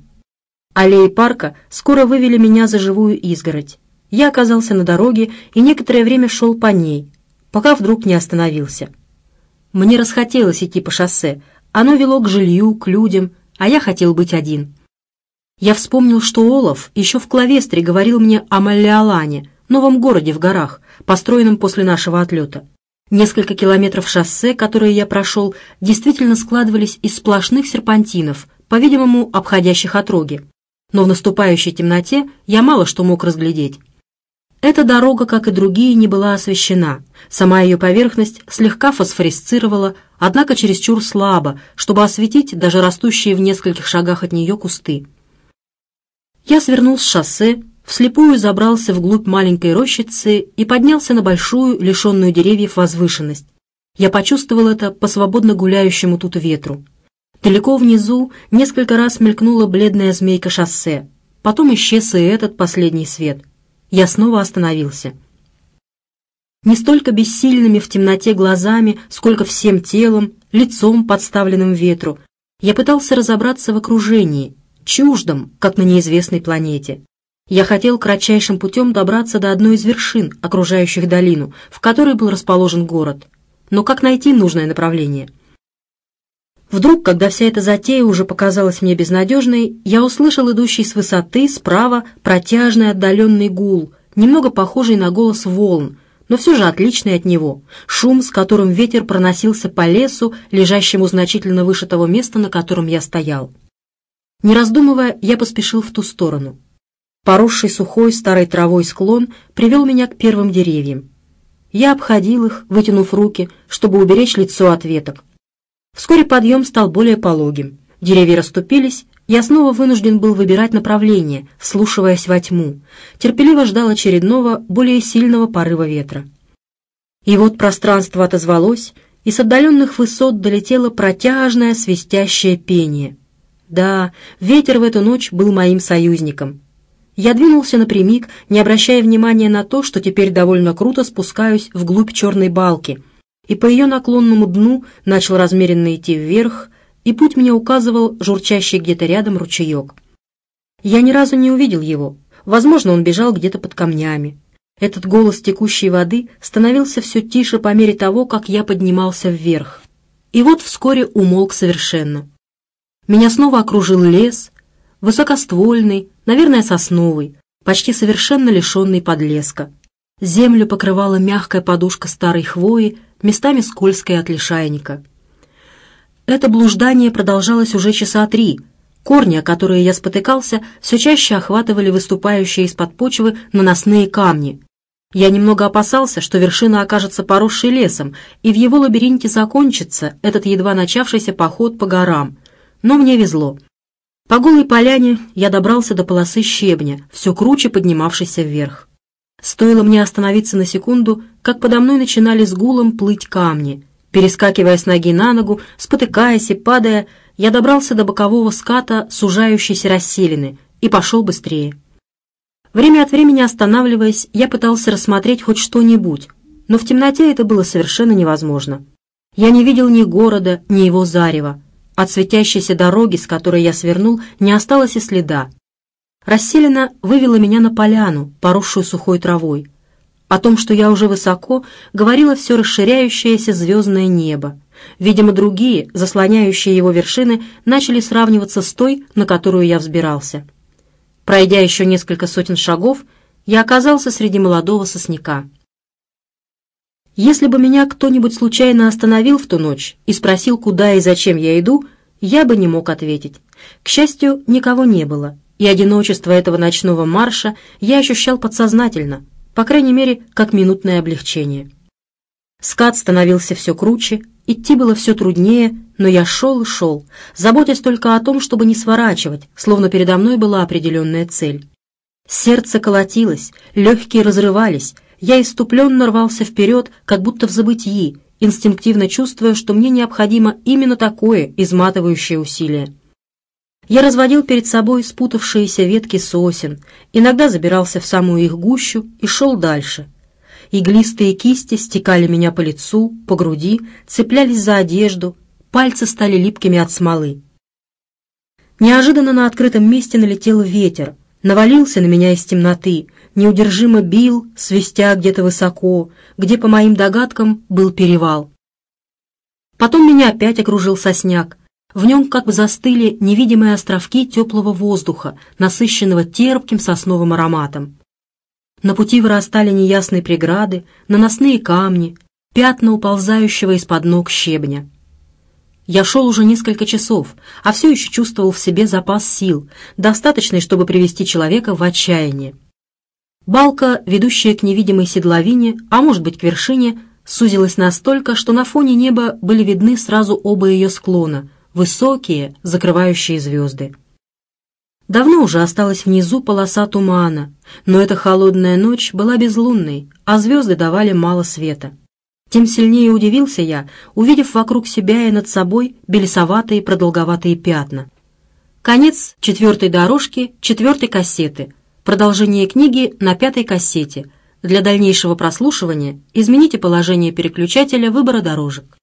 [SPEAKER 1] Аллеи парка скоро вывели меня за живую изгородь. Я оказался на дороге и некоторое время шел по ней, пока вдруг не остановился. Мне расхотелось идти по шоссе, оно вело к жилью, к людям, а я хотел быть один. Я вспомнил, что Олаф еще в Клавестре говорил мне о Маллиалане, новом городе в горах, построенном после нашего отлета. Несколько километров шоссе, которые я прошел, действительно складывались из сплошных серпантинов, по-видимому, обходящих отроги. Но в наступающей темноте я мало что мог разглядеть. Эта дорога, как и другие, не была освещена. Сама ее поверхность слегка фосфорисцировала, однако чересчур слабо, чтобы осветить даже растущие в нескольких шагах от нее кусты. Я свернул с шоссе, вслепую забрался вглубь маленькой рощицы и поднялся на большую, лишенную деревьев возвышенность. Я почувствовал это по свободно гуляющему тут ветру. Далеко внизу несколько раз мелькнула бледная змейка шоссе. Потом исчез и этот последний свет — я снова остановился. Не столько бессильными в темноте глазами, сколько всем телом, лицом, подставленным ветру, я пытался разобраться в окружении, чуждом, как на неизвестной планете. Я хотел кратчайшим путем добраться до одной из вершин, окружающих долину, в которой был расположен город. Но как найти нужное направление? Вдруг, когда вся эта затея уже показалась мне безнадежной, я услышал идущий с высоты справа протяжный отдаленный гул, немного похожий на голос волн, но все же отличный от него, шум, с которым ветер проносился по лесу, лежащему значительно выше того места, на котором я стоял. Не раздумывая, я поспешил в ту сторону. Поросший сухой старой травой склон привел меня к первым деревьям. Я обходил их, вытянув руки, чтобы уберечь лицо от веток. Вскоре подъем стал более пологим. Деревья расступились, я снова вынужден был выбирать направление, вслушиваясь во тьму. Терпеливо ждал очередного, более сильного порыва ветра. И вот пространство отозвалось, и с отдаленных высот долетело протяжное свистящее пение. Да, ветер в эту ночь был моим союзником. Я двинулся напрямик, не обращая внимания на то, что теперь довольно круто спускаюсь вглубь черной балки, и по ее наклонному дну начал размеренно идти вверх, и путь мне указывал журчащий где-то рядом ручеек. Я ни разу не увидел его, возможно, он бежал где-то под камнями. Этот голос текущей воды становился все тише по мере того, как я поднимался вверх. И вот вскоре умолк совершенно. Меня снова окружил лес, высокоствольный, наверное, сосновый, почти совершенно лишенный подлеска. Землю покрывала мягкая подушка старой хвои, местами скользкая от лишайника. Это блуждание продолжалось уже часа три. Корни, о которые я спотыкался, все чаще охватывали выступающие из-под почвы наносные камни. Я немного опасался, что вершина окажется поросшей лесом, и в его лабиринте закончится этот едва начавшийся поход по горам. Но мне везло. По голой поляне я добрался до полосы щебня, все круче поднимавшейся вверх. Стоило мне остановиться на секунду, как подо мной начинали с гулом плыть камни — Перескакивая с ноги на ногу, спотыкаясь и падая, я добрался до бокового ската сужающейся расселины и пошел быстрее. Время от времени останавливаясь, я пытался рассмотреть хоть что-нибудь, но в темноте это было совершенно невозможно. Я не видел ни города, ни его зарева. От светящейся дороги, с которой я свернул, не осталось и следа. Расселена вывела меня на поляну, поросшую сухой травой. О том, что я уже высоко, говорило все расширяющееся звездное небо. Видимо, другие, заслоняющие его вершины, начали сравниваться с той, на которую я взбирался. Пройдя еще несколько сотен шагов, я оказался среди молодого сосняка. Если бы меня кто-нибудь случайно остановил в ту ночь и спросил, куда и зачем я иду, я бы не мог ответить. К счастью, никого не было, и одиночество этого ночного марша я ощущал подсознательно, по крайней мере, как минутное облегчение. Скат становился все круче, идти было все труднее, но я шел и шел, заботясь только о том, чтобы не сворачивать, словно передо мной была определенная цель. Сердце колотилось, легкие разрывались, я иступленно рвался вперед, как будто в забытии, инстинктивно чувствуя, что мне необходимо именно такое изматывающее усилие. Я разводил перед собой спутавшиеся ветки сосен, иногда забирался в самую их гущу и шел дальше. Иглистые кисти стекали меня по лицу, по груди, цеплялись за одежду, пальцы стали липкими от смолы. Неожиданно на открытом месте налетел ветер, навалился на меня из темноты, неудержимо бил, свистя где-то высоко, где, по моим догадкам, был перевал. Потом меня опять окружил сосняк, в нем как бы застыли невидимые островки теплого воздуха, насыщенного терпким сосновым ароматом. На пути вырастали неясные преграды, наносные камни, пятна уползающего из-под ног щебня. Я шел уже несколько часов, а все еще чувствовал в себе запас сил, достаточный, чтобы привести человека в отчаяние. Балка, ведущая к невидимой седловине, а может быть к вершине, сузилась настолько, что на фоне неба были видны сразу оба ее склона, высокие, закрывающие звезды. Давно уже осталась внизу полоса тумана, но эта холодная ночь была безлунной, а звезды давали мало света. Тем сильнее удивился я, увидев вокруг себя и над собой белесоватые продолговатые пятна. Конец четвертой дорожки, четвертой кассеты. Продолжение книги на пятой кассете. Для дальнейшего прослушивания измените положение переключателя выбора дорожек.